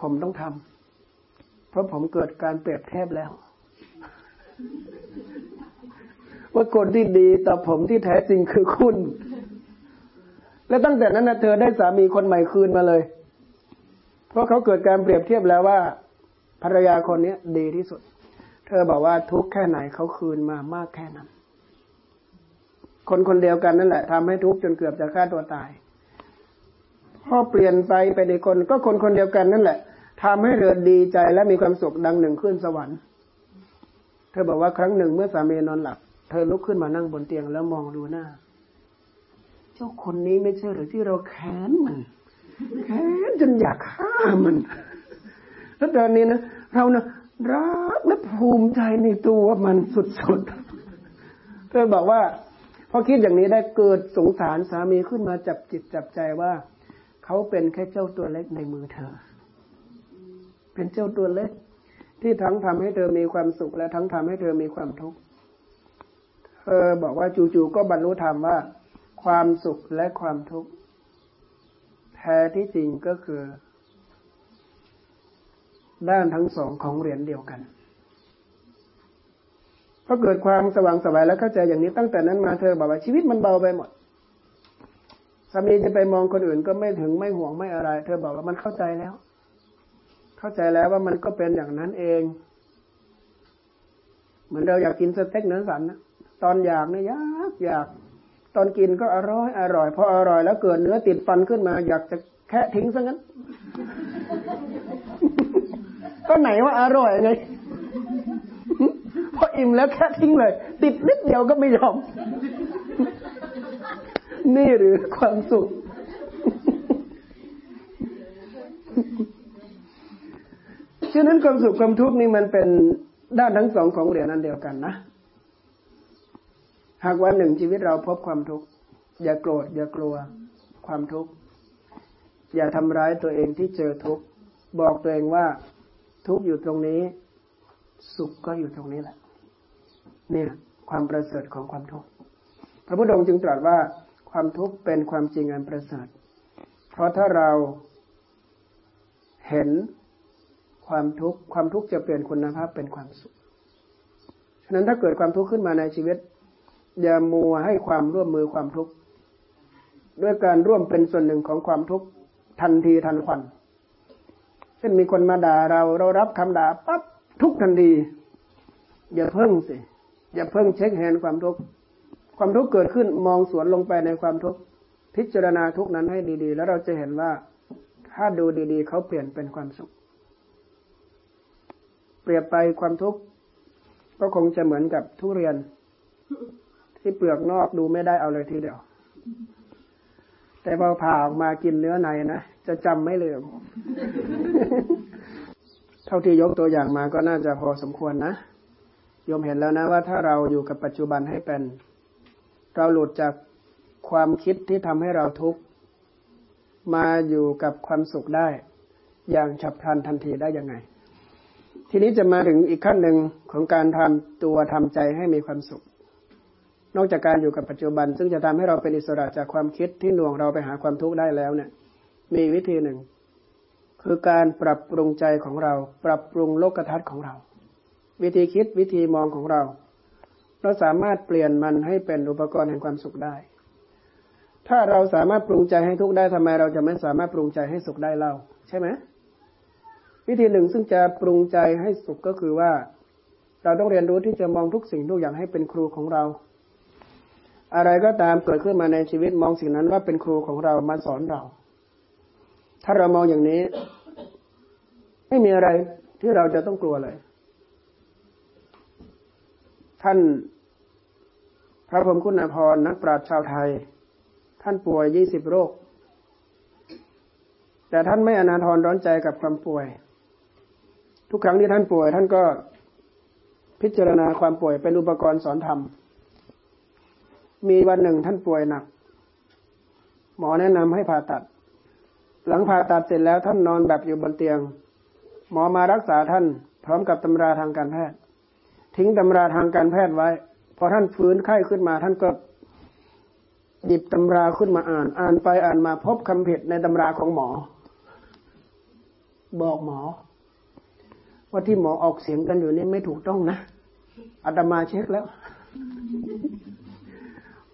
ผมต้องทำเพราะผมเกิดการเปรียบเทียบแล้ว ว่าคนที่ดีต่อผมที่แท้จริงคือคุณ และตั้งแต่นั้นนะเธอได้สามีคนใหม่คืนมาเลย เพราะเขาเกิดการเปรียบเทียบแล้วว่า ภรรยาคนนี้ดีที่สุด เธอบอกว่าทุกแค่ไหนเขาคืนมามากแค่นั้น คนคนเดียวกันนั่นแหละทำให้ทุกข์จนเกือบจะฆ่าตัวตายพอเปลี่ยนไปไปในคนก็คนคนเดียวกันนั่นแหละทำให้เธอดีใจและมีความสุขดังหนึ่งขึ้นสวรรค์ เธอบอกว่าครั้งหนึ่งเมื่อสามีนอนหลับ เธอลุกขึ้นมานั่งบนเตียงแล้วมองดูหน้า เจ้าคนนี้ไม่ใช่หรือที่เราแค้นมันแค้นจนอยากฆ่ามันแล้วตอนนี้นะเรานะรักและภูมิใจในตัวมันสุดๆ เธอบอกว่า พอคิดอย่างนี้ได้เกิดสงสารสามีขึ้นมาจับจิตจับใจว่า เขาเป็นแค่เจ้าตัวเล็กในมือเธอ เป็นเจ้าตัวเล็ก ที่ทั้งทำให้เธอมีความสุขและทั้งทำให้เธอมีความทุกข์เธอบอกว่าจู่ๆก็บรรลุธรรมว่า ความสุขและความทุกข์แท้ที่จริงก็คือ ด้านทั้งสองของเหรียญเดียวกัน พอเกิดความสว่างสบายแล้วเข้าใจอย่างนี้ตั้งแต่นั้นมาเธอบอกว่าชีวิตมันเบาไปหมดสามีจะไปมองคนอื่นก็ไม่ถึงไม่ห่วงไม่อะไร เธอบอกว่ามันเข้าใจแล้ว เข้าใจแล้วว่ามันก็เป็นอย่างนั้นเอง เหมือนเราอยากกินสเต็กเนื้อสันนะตอนอยากเนี่ยยากอยาก ตอนกินก็อร่อยอร่อยพออร่อยแล้วเกิดเนื้อติดฟันขึ้นมา อยากจะแค่ทิ้งซะงั้น ก็ไหนว่าอร่อยไง พออิ่มแล้วแค่ทิ้งเลย ติดนิดเดียวก็ไม่ยอม นี่หรือความสุข ฉะนั้นความสุขความทุกข์นี่มันเป็นด้านทั้งสองของเหรียญนั้นเดียวกันนะ หากวันหนึ่งชีวิตเราพบความทุกข์อย่าโกรธ อย่ากลัว ความทุกข์อย่าทำร้ายตัวเองที่เจอทุกข์บอกตัวเองว่าทุกข์อยู่ตรงนี้ สุขก็อยู่ตรงนี้แหละ เนี่ยความประเสริฐของความทุกข์พระพุทธองค์จึงตรัสว่าความทุกข์เป็นความจริงอันประเสริฐ เพราะถ้าเราเห็นความทุกข์ความทุกข์จะเปลี่ยนคุณภาพเป็นความสุข ฉะนั้นถ้าเกิดความทุกข์ขึ้นมาในชีวิต อย่ามัวให้ความร่วมมือความทุกข์ด้วยการร่วมเป็นส่วนหนึ่งของความทุกข์ทันทีทันควัน เช่นมีคนมาด่าเราเรารับคำด่าปั๊บทุกทันทีอย่าเพิ่งสิ อย่าเพิ่งเช็คแฮนความทุกข์ความทุกข์เกิดขึ้นมองสวนลงไปในความทุกข์พิจารณาทุกนั้นให้ดีๆ แล้วเราจะเห็นว่าถ้าดูดีๆ เขาเปลี่ยนเป็นความสุข เปรียบไปความทุกข์ก็คงจะเหมือนกับทุเรียน ที่เปลือกนอกดูไม่ได้เอาเลยทีเดียว แต่พอผ่าออกมากินเนื้อในนะจะจำไม่ลืมเท่าที่ยกตัวอย่างมาก็น่าจะพอสมควรนะ โยมเห็นแล้วนะว่าถ้าเราอยู่กับปัจจุบันให้เป็น เราหลุดจากความคิดที่ทำให้เราทุกข์มาอยู่กับความสุขได้ อย่างฉับพลันทันทีได้ยังไง ทีนี้จะมาถึงอีกขั้นหนึ่งของการทำตัวทำใจให้มีความสุข นอกจากการอยู่กับปัจจุบัน ซึ่งจะทำให้เราเป็นอิสระจากความคิดที่หน่วงเราไปหาความทุกข์ได้แล้วเนี่ย มีวิธีหนึ่ง คือการปรับปรุงใจของเรา ปรับปรุงโลกทัศน์ของเรา วิธีคิดวิธีมองของเรา เราสามารถเปลี่ยนมันให้เป็นอุปกรณ์แห่งความสุขได้ ถ้าเราสามารถปรุงใจให้ทุกข์ได้ทำไมเราจะไม่สามารถปรุงใจให้สุขได้เล่า ใช่ไหมวิธีหนึ่งซึ่งจะปรุงใจให้สุขก็คือว่า เราต้องเรียนรู้ที่จะมองทุกสิ่งทุกอย่างให้เป็นครูของเรา อะไรก็ตามเกิดขึ้นมาในชีวิตมองสิ่งนั้นว่าเป็นครูของเรามาสอนเรา ถ้าเรามองอย่างนี้ ไม่มีอะไรที่เราจะต้องกลัวเลย พระพรหมคุณพรนักปราชญ์ชาวไทย ท่านป่วยยี่สิบโรค แต่ท่านไม่อนาทรร้อนใจกับความป่วย ทุกครั้งที่ท่านป่วย ท่านก็พิจารณาความป่วยเป็นอุปกรณ์สอนธรรม มีวันหนึ่งท่านป่วยหนัก หมอแนะนำให้ผ่าตัด หลังผ่าตัดเสร็จแล้วท่านนอนแบบอยู่บนเตียง หมอมารักษาท่านพร้อมกับตำราทางการแพทย์ ทิ้งตำราทางการแพทย์ไว้ พอท่านฟื้นไข้ขึ้นมา ท่านก็หยิบตำราขึ้นมาอ่าน อ่านไปอ่านมาพบคำผิดในตำราของหมอ บอกหมอ ว่าที่หมอออกเสียงกันอยู่นี่ไม่ถูกต้องนะอาตมาเช็คแล้ว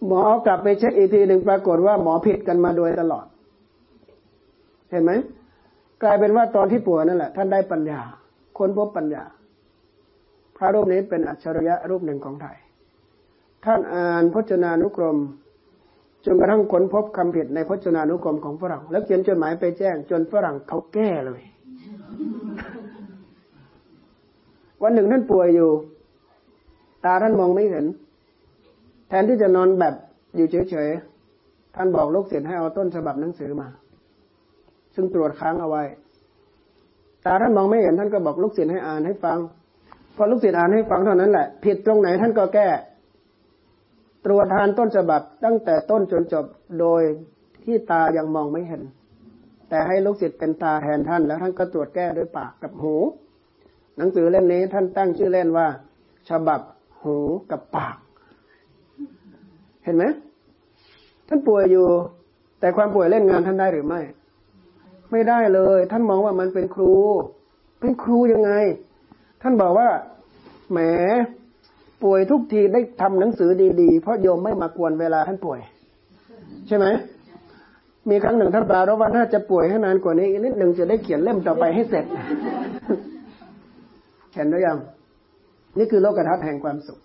หมอกลับไปเช็คอีกทีหนึ่งปรากฏว่าหมอผิดกันมาโดยตลอด เห็นไหมกลายเป็นว่าตอนที่ป่วยนั่นแหละ ท่านได้ปัญญา ค้นพบปัญญา พระรูปนี้เป็นอัจฉริยะรูปหนึ่งของไทย ท่านอ่านพจนานุกรมจนกระทั่งค้นพบคำผิดในพจนานุกรมของฝรั่ง แล้วเขียนจดหมายไปแจ้ง จนฝรั่งเขาแก้เลย วันหนึ่งท่านป่วยอยู่ ตาท่านมองไม่เห็น แทนที่จะนอนแบบอยู่เฉยๆ ท่านบอกลูกศิษย์ให้เอาต้นฉบับหนังสือมา ซึ่งตรวจค้างเอาไว้ ตาท่านมองไม่เห็นท่านก็บอกลูกศิษย์ให้อ่านให้ฟัง พอลูกศิษย์อ่านให้ฟังเท่านั้นแหละ ผิดตรงไหนท่านก็แก้ ตรวจทานต้นฉบับตั้งแต่ต้นจนจบโดยที่ตายังมองไม่เห็น แต่ให้ลูกศิษย์เป็นตาแทนท่านแล้วท่านก็ตรวจแก้ด้วยปากกับหู หนังสือเล่มนี้ท่านตั้งชื่อเล่นว่า ฉบับหูกับปาก เห็นไหมท่านป่วยอยู่ แต่ความป่วยเล่นงานท่านได้หรือไม่ ไม่ได้เลย ท่านมองว่ามันเป็นครู เป็นครูยังไงานบอกว่า แหม ป่วยทุกทีได้ทำหนังสือดี ๆ เพราะโยมไม่มากวนเวลาท่านป่วย ใช่ไหมมีครั้งหนึ่งท่านปราว่าถ้าจะป่วยให้นานกว่านี้อีกนิดหนึ่งจะได้เขียนเล่มต่อไปให้เสร็จ เห็นหรือยัง นี่คือโลกทัศน์แห่งความสุข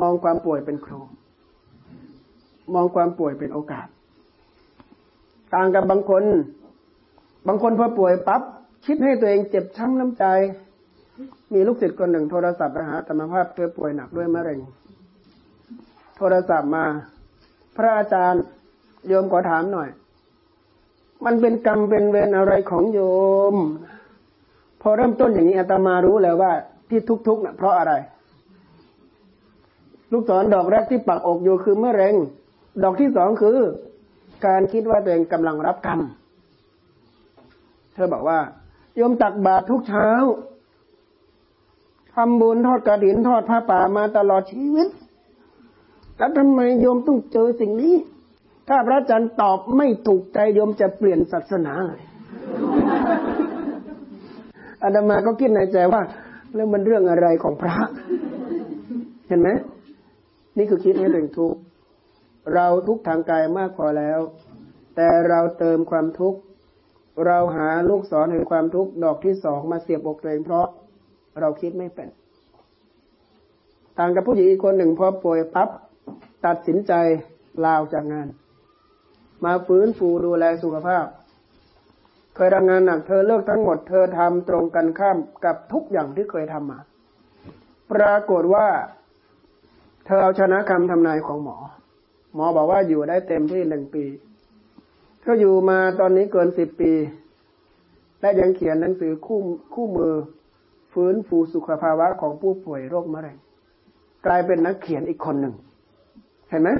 มองความป่วยเป็นครู มองความป่วยเป็นโอกาส ต่างกับบางคน บางคนพอป่วยปับ๊บคิดให้ตัวเองเจ็บช้ำน้ำใจ มีลูกศิษย์คนหนึ่งโทรศัพท์ไปหาธรรมภาพเธอป่วยหนักด้วยมะเร็ง โทรศัพท์มา พระอาจารย์โยมขอถามหน่อย มันเป็นกรรมเป็นเวรอะไรของโยม พอเริ่มต้นอย่างนี้อาตมารู้แล้วว่า ที่ทุกๆนะ่ะ เพราะอะไร ลูกศรดอกแรกที่ปักอกอยู่คือมะเร็ง ดอกที่สองคือ การคิดว่าตัวเองกำลังรับกรรม เธอบอกว่า โยมตักบาตรทุกเช้า ทำบุญทอดกระถินทอดผ้าป่ามาตลอดชีวิต แล้วทำไมโยมต้องเจอสิ่งนี้ ถ้าพระอาจารย์ตอบไม่ถูกใจโยมจะเปลี่ยนศาสนาเลยอามาก็คิดในใจว่า แล้วมันเรื่องอะไรของพระ เห็นไหมนี่คือคิดให้ถึงทุกข์เราทุกทางกายมากพอแล้ว แต่เราเติมความทุกข์เราหาลูกศรแห่งความทุกข์ดอกที่สองมาเสียบอกตัวเองเพราะ เราคิดไม่เป็น ต่างกับผู้หญิงอีกคนหนึ่งพอป่วยปั๊บตัดสินใจลาออกจากงาน มาฟื้นฟูดูแลสุขภาพ เคยทำงานหนักเธอเลิกทั้งหมด เธอทำตรงกันข้ามกับทุกอย่างที่เคยทำมา ปรากฏว่า เธอเอาชนะคำทำนายของหมอ หมอบอกว่าอยู่ได้เต็มที่หนึ่งปีเธออยู่มาตอนนี้เกินสิบปีและยังเขียนหนังสือคู่คู่มือ ฟื้นฟูสุขภาวะของผู้ป่วยโรคมะเร็งกลายเป็นนักเขียนอีกคนหนึ่ง เห็นไหม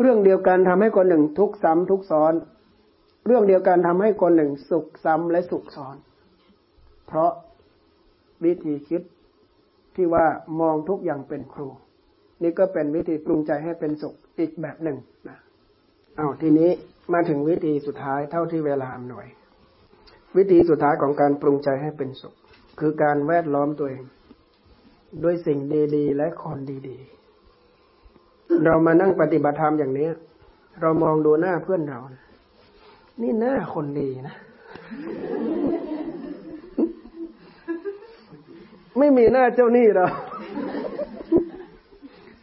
เรื่องเดียวกันทำให้คนหนึ่งทุกซ้ำทุกซ้อน เรื่องเดียวกันทำให้คนหนึ่งสุขซ้ำและสุขซ้อน เพราะวิธีคิดที่ว่ามองทุกอย่างเป็นครู นี่ก็เป็นวิธีปรุงใจให้เป็นสุขอีกแบบหนึ่งนะเอาทีนี้มาถึงวิธีสุดท้ายเท่าที่เวลาอำนวย วิธีสุดท้ายของการปรุงใจให้เป็นสุข คือการแวดล้อมตัวเอง ด้วยสิ่งดีๆ และคนดีๆ เรามานั่งปฏิบัติธรรมอย่างนี้เรามองดูหน้าเพื่อนเรา นี่หน้าคนดีนะ ไม่มีหน้าเจ้าหนี้เรา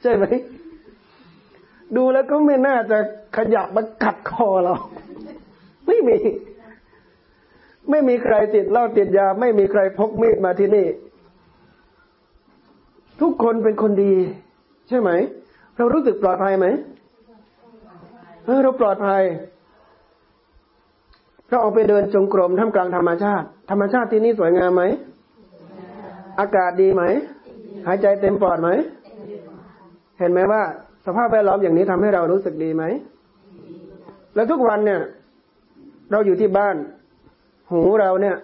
ใช่ไหม ดูแล้วก็ไม่น่าจะขยับมากัดคอเรา ไม่มี ไม่มีใครติดเหล้าติดยา ไม่มีใครพกมีดมาที่นี่ ทุกคนเป็นคนดี ใช่ไหม เรารู้สึกปลอดภัยไหมเออเราปลอดภัยเราออกไปเดินจงกรมท่ามกลางธรรมชาติ ธรรมชาติที่นี่สวยงามไหม อากาศดีไหม หายใจเต็มปอดไหม เห็นไหมว่า สภาพแวดล้อมอย่างนี้ทำให้เรารู้สึกดีไหม แล้วทุกวันเนี่ย เราอยู่ที่บ้าน หูเราเนี่ย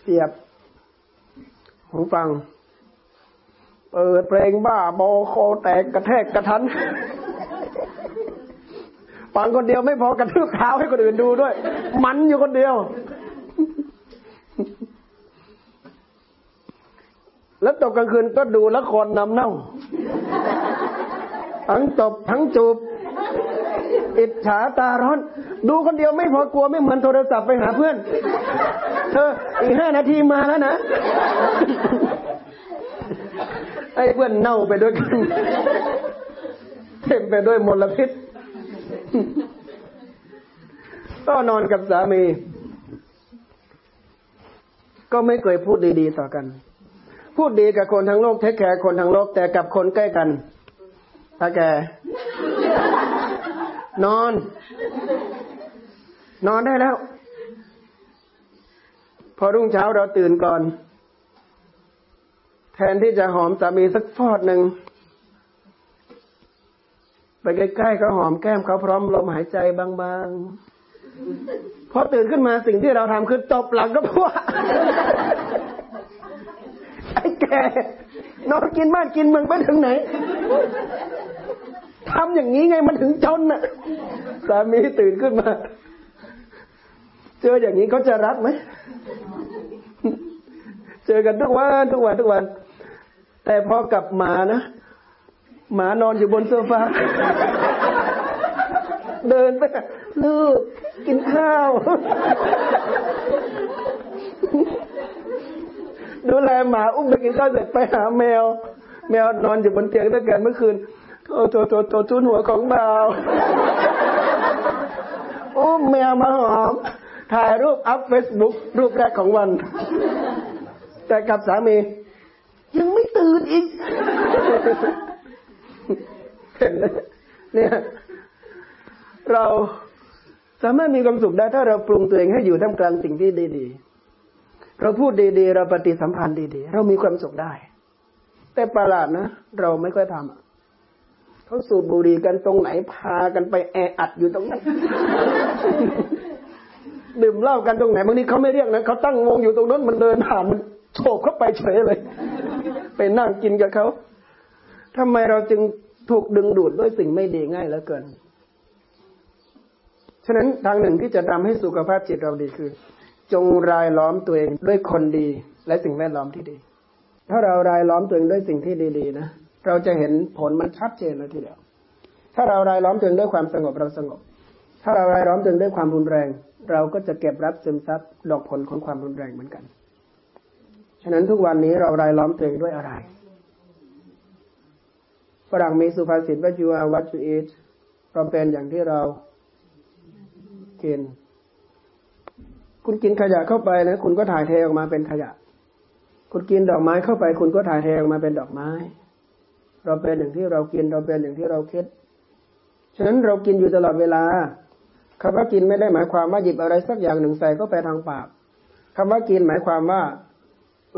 เสียบ หูฟัง เปิดเพลงบ้าบอคอแตกกระแทกกระทัน ฟังคนเดียวไม่พอกระทืบเท้าให้คนอื่นดูด้วย มันอยู่คนเดียว แล้วตกกลางคืนก็ดูละครนำเน่า ทั้งตบทั้งจูบ อิจฉาตาร้อน ดูคนเดียวไม่พอกลัวไม่เหมือนโทรศัพท์ไปหาเพื่อนเธออีกห้านาทีมาแล้วนะไอ้เพื่อนเน่าไปด้วยกันเต็มไปด้วยมลพิษก็นอนกับสามี ก็ไม่เคยพูดดีๆต่อกัน พูดดีกับคนทั้งโลกเทคแคร์คนทั้งโลกแต่กับคนใกล้กันถ้าแกนอน นอนได้แล้ว พอรุ่งเช้าเราตื่นก่อน แทนที่จะหอมสามีสักฟอดหนึ่งไปใกล้ๆก็หอมแก้มเขาพร้อมลมหายใจบางๆพอตื่นขึ้นมาสิ่งที่เราทำคือตบหลังก็พวกไอ้แกนอนกินบ้านกินเมืองไปถึงไหนทำอย่างนี้ไงมันถึงจนน่ะสามีตื่นขึ้นมา เจออย่างนี้เขาจะรักไหม เจอกันทุกวันทุกวันทุกวัน แต่พอกลับมานะหมานอนอยู่บนโซฟา เดินไปลูกกินข้าว ดูแลหมาอุ้มไปกินข้าวเสร็จไปหาแมว แมวนอนอยู่บนเตียงตั้งแต่เมื่อคืนโอ้โตโตโตจุนหัวของเบาวอุ้มแมวมาหอ ถ่ายรูปอัพเฟซบุ๊กรูปแรกของวัน แต่กับสามี ยังไม่ตื่นอีกเห็นไหมเนี่ยเราสามารถมีความสุขได้ถ้าเราปรุงตัวเองให้อยู่ท่ามกลางสิ่งที่ดีๆ เราพูดดีๆ เราปฏิสัมพันธ์ดีๆ เรามีความสุขได้ แต่ประหลาดนะ เราไม่ค่อยทำเขาสูบบุหรี่กันตรงไหนพากันไปแออัดอยู่ตรงนั้น ดื่มเหล้ากันตรงไหนบางทีเขาไม่เรียกนะเขาตั้งวงอยู่ตรงนั้นมันเดินผ่านมันโฉบเข้าไปเฉยเลย ไปนั่งกินกับเขาทำไมเราจึงถูกดึงดูดด้วยสิ่งไม่ดีง่ายเหลือเกิน ฉะนั้นทางหนึ่งที่จะทำให้สุขภาพจิตเราดีคือ จงรายล้อมตัวเองด้วยคนดี และสิ่งแวดล้อมที่ดี ถ้าเรารายล้อมตัวเองด้วยสิ่งที่ดีๆนะเราจะเห็นผลมันชัดเจนเลยทีเดียว ถ้าเรารายล้อมตัวเองด้วยความสงบเราสงบ ถ้าเรารายล้อมตัวเองด้วยความรุนแรง เราก็จะเก็บรับซึมซับดอกผลของความรุนแรงเหมือนกัน ฉะนั้นทุกวันนี้เรารายล้อมตัวเองด้วยอะไร ฝรั่งมีสุภาษิตว่า you are what you eat เราเป็นอย่างที่เรากิน คุณกินขยะเข้าไปนะ คุณก็ถ่ายเทออกมาเป็นขยะ คุณกินดอกไม้เข้าไป คุณก็ถ่ายเทออกมาเป็นดอกไม้ เราเป็นอย่างที่เรากิน เราเป็นอย่างที่เราคิด ฉะนั้นเรากินอยู่ตลอดเวลา คำว่ากินไม่ได้หมายความว่าหยิบอะไรสักอย่างหนึ่งใส่ก็ไปทางปากคำว่ากินหมายความว่า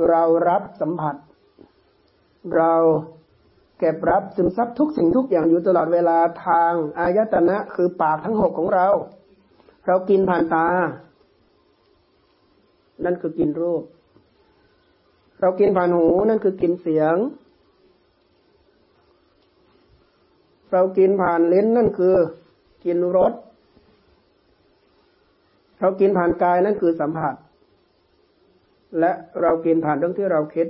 เรารับสัมผัส เราเก็บรับซึมซับทุกสิ่งทุกอย่างอยู่ตลอดเวลาทางอายตนะ คือปากทั้งหกของเรา เรากินผ่านตา นั่นคือกินรูป เรากินผ่านหูนั่นคือกินเสียง เรากินผ่านลิ้นนั่นคือ กินรส เรากินผ่านกายนั่นคือสัมผัส และเรากินผ่านเรื่องที่เราคิด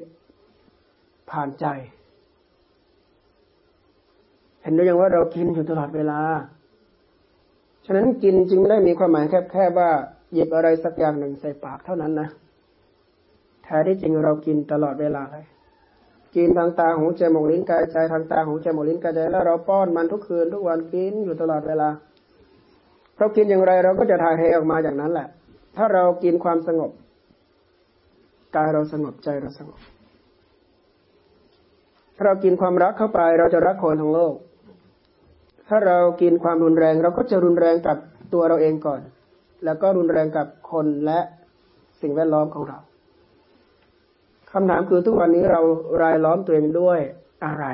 ผ่านใจ เห็นหรือยังว่าเรากินอยู่ตลอดเวลา ฉะนั้นกินจึงไม่ได้มีความหมายแค่แค่ว่าหยิบอะไรสักอย่างหนึ่งใส่ปากเท่านั้นนะแท้ที่จริงเรากินตลอดเวลาเลยกินทางตาหูจมูกลิ้นกายใจทางตาหูจมูกลิ้นกายใจแล้วเราป้อนมันทุกคืนทุกวันกินอยู่ตลอดเวลา เรากินอย่างไรเราก็จะถ่ายเทออกมาอย่างนั้นแหละ ถ้าเรากินความสงบกายเราสงบใจเราสงบถ้าเรากินความรักเข้าไป เราจะรักคนทั้งโลก ถ้าเรากินความรุนแรง เราก็จะรุนแรงกับตัวเราเองก่อน แล้วก็รุนแรงกับคนและสิ่งแวดล้อมของเราคำถามคือทุกวันนี้เรารายล้อมตัวเองด้วยอะไร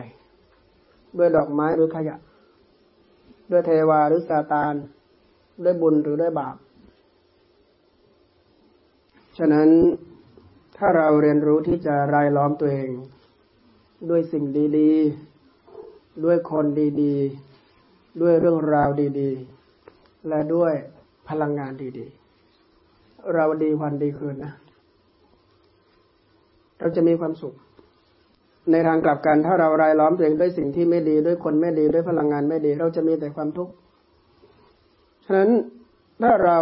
ด้วยดอกไม้หรือขยะ ด้วยเทวาหรือซาตาน ด้วยบุญหรือด้วยบาป ฉะนั้นถ้าเราเรียนรู้ที่จะรายล้อมตัวเอง ด้วยสิ่งดีๆ ด้วยคนดีๆ ด้วยเรื่องราวดีๆ และด้วยพลังงานดีๆ เราดีวันดีคืนนะ เราจะมีความสุข ในทางกลับกันถ้าเรารายล้อมตัวเองด้วยสิ่งที่ไม่ดีด้วยคนไม่ดีด้วยพลังงานไม่ดี เราจะมีแต่ความทุกข์ ฉะนั้นถ้าเรา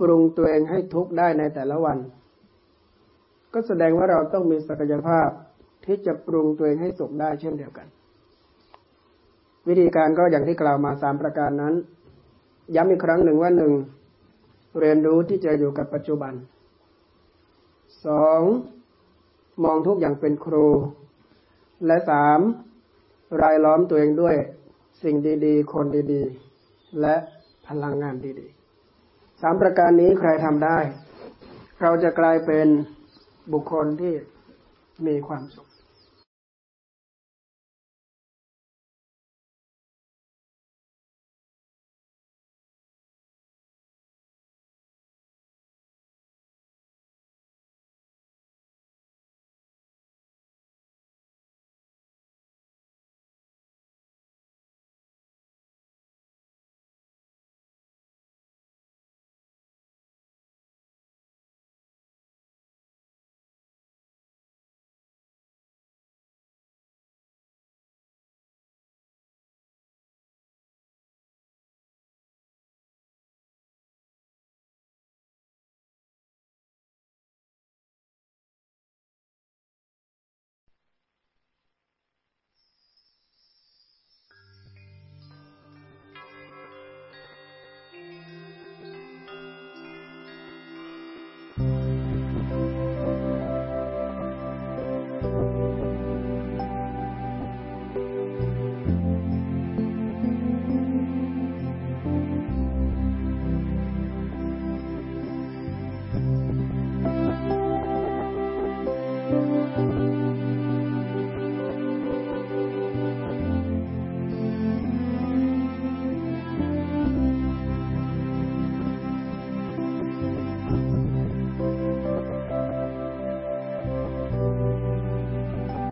ปรุงตัวเองให้ทุกข์ได้ในแต่ละวัน ก็แสดงว่าเราต้องมีศักยภาพที่จะปรุงตัวเองให้สุขได้เช่นเดียวกัน วิธีการก็อย่างที่กล่าวมาสามประการนั้น ย้ำอีกครั้งหนึ่งว่าหนึ่งเรียนรู้ที่จะอยู่กับปัจจุบันสองมองทุกอย่างเป็นครู และสามรายล้อมตัวเองด้วยสิ่งดีๆ คนดีๆ และ พลังงานดีๆสามประการนี้ใครทำได้ เราจะกลายเป็นบุคคลที่มีความสุข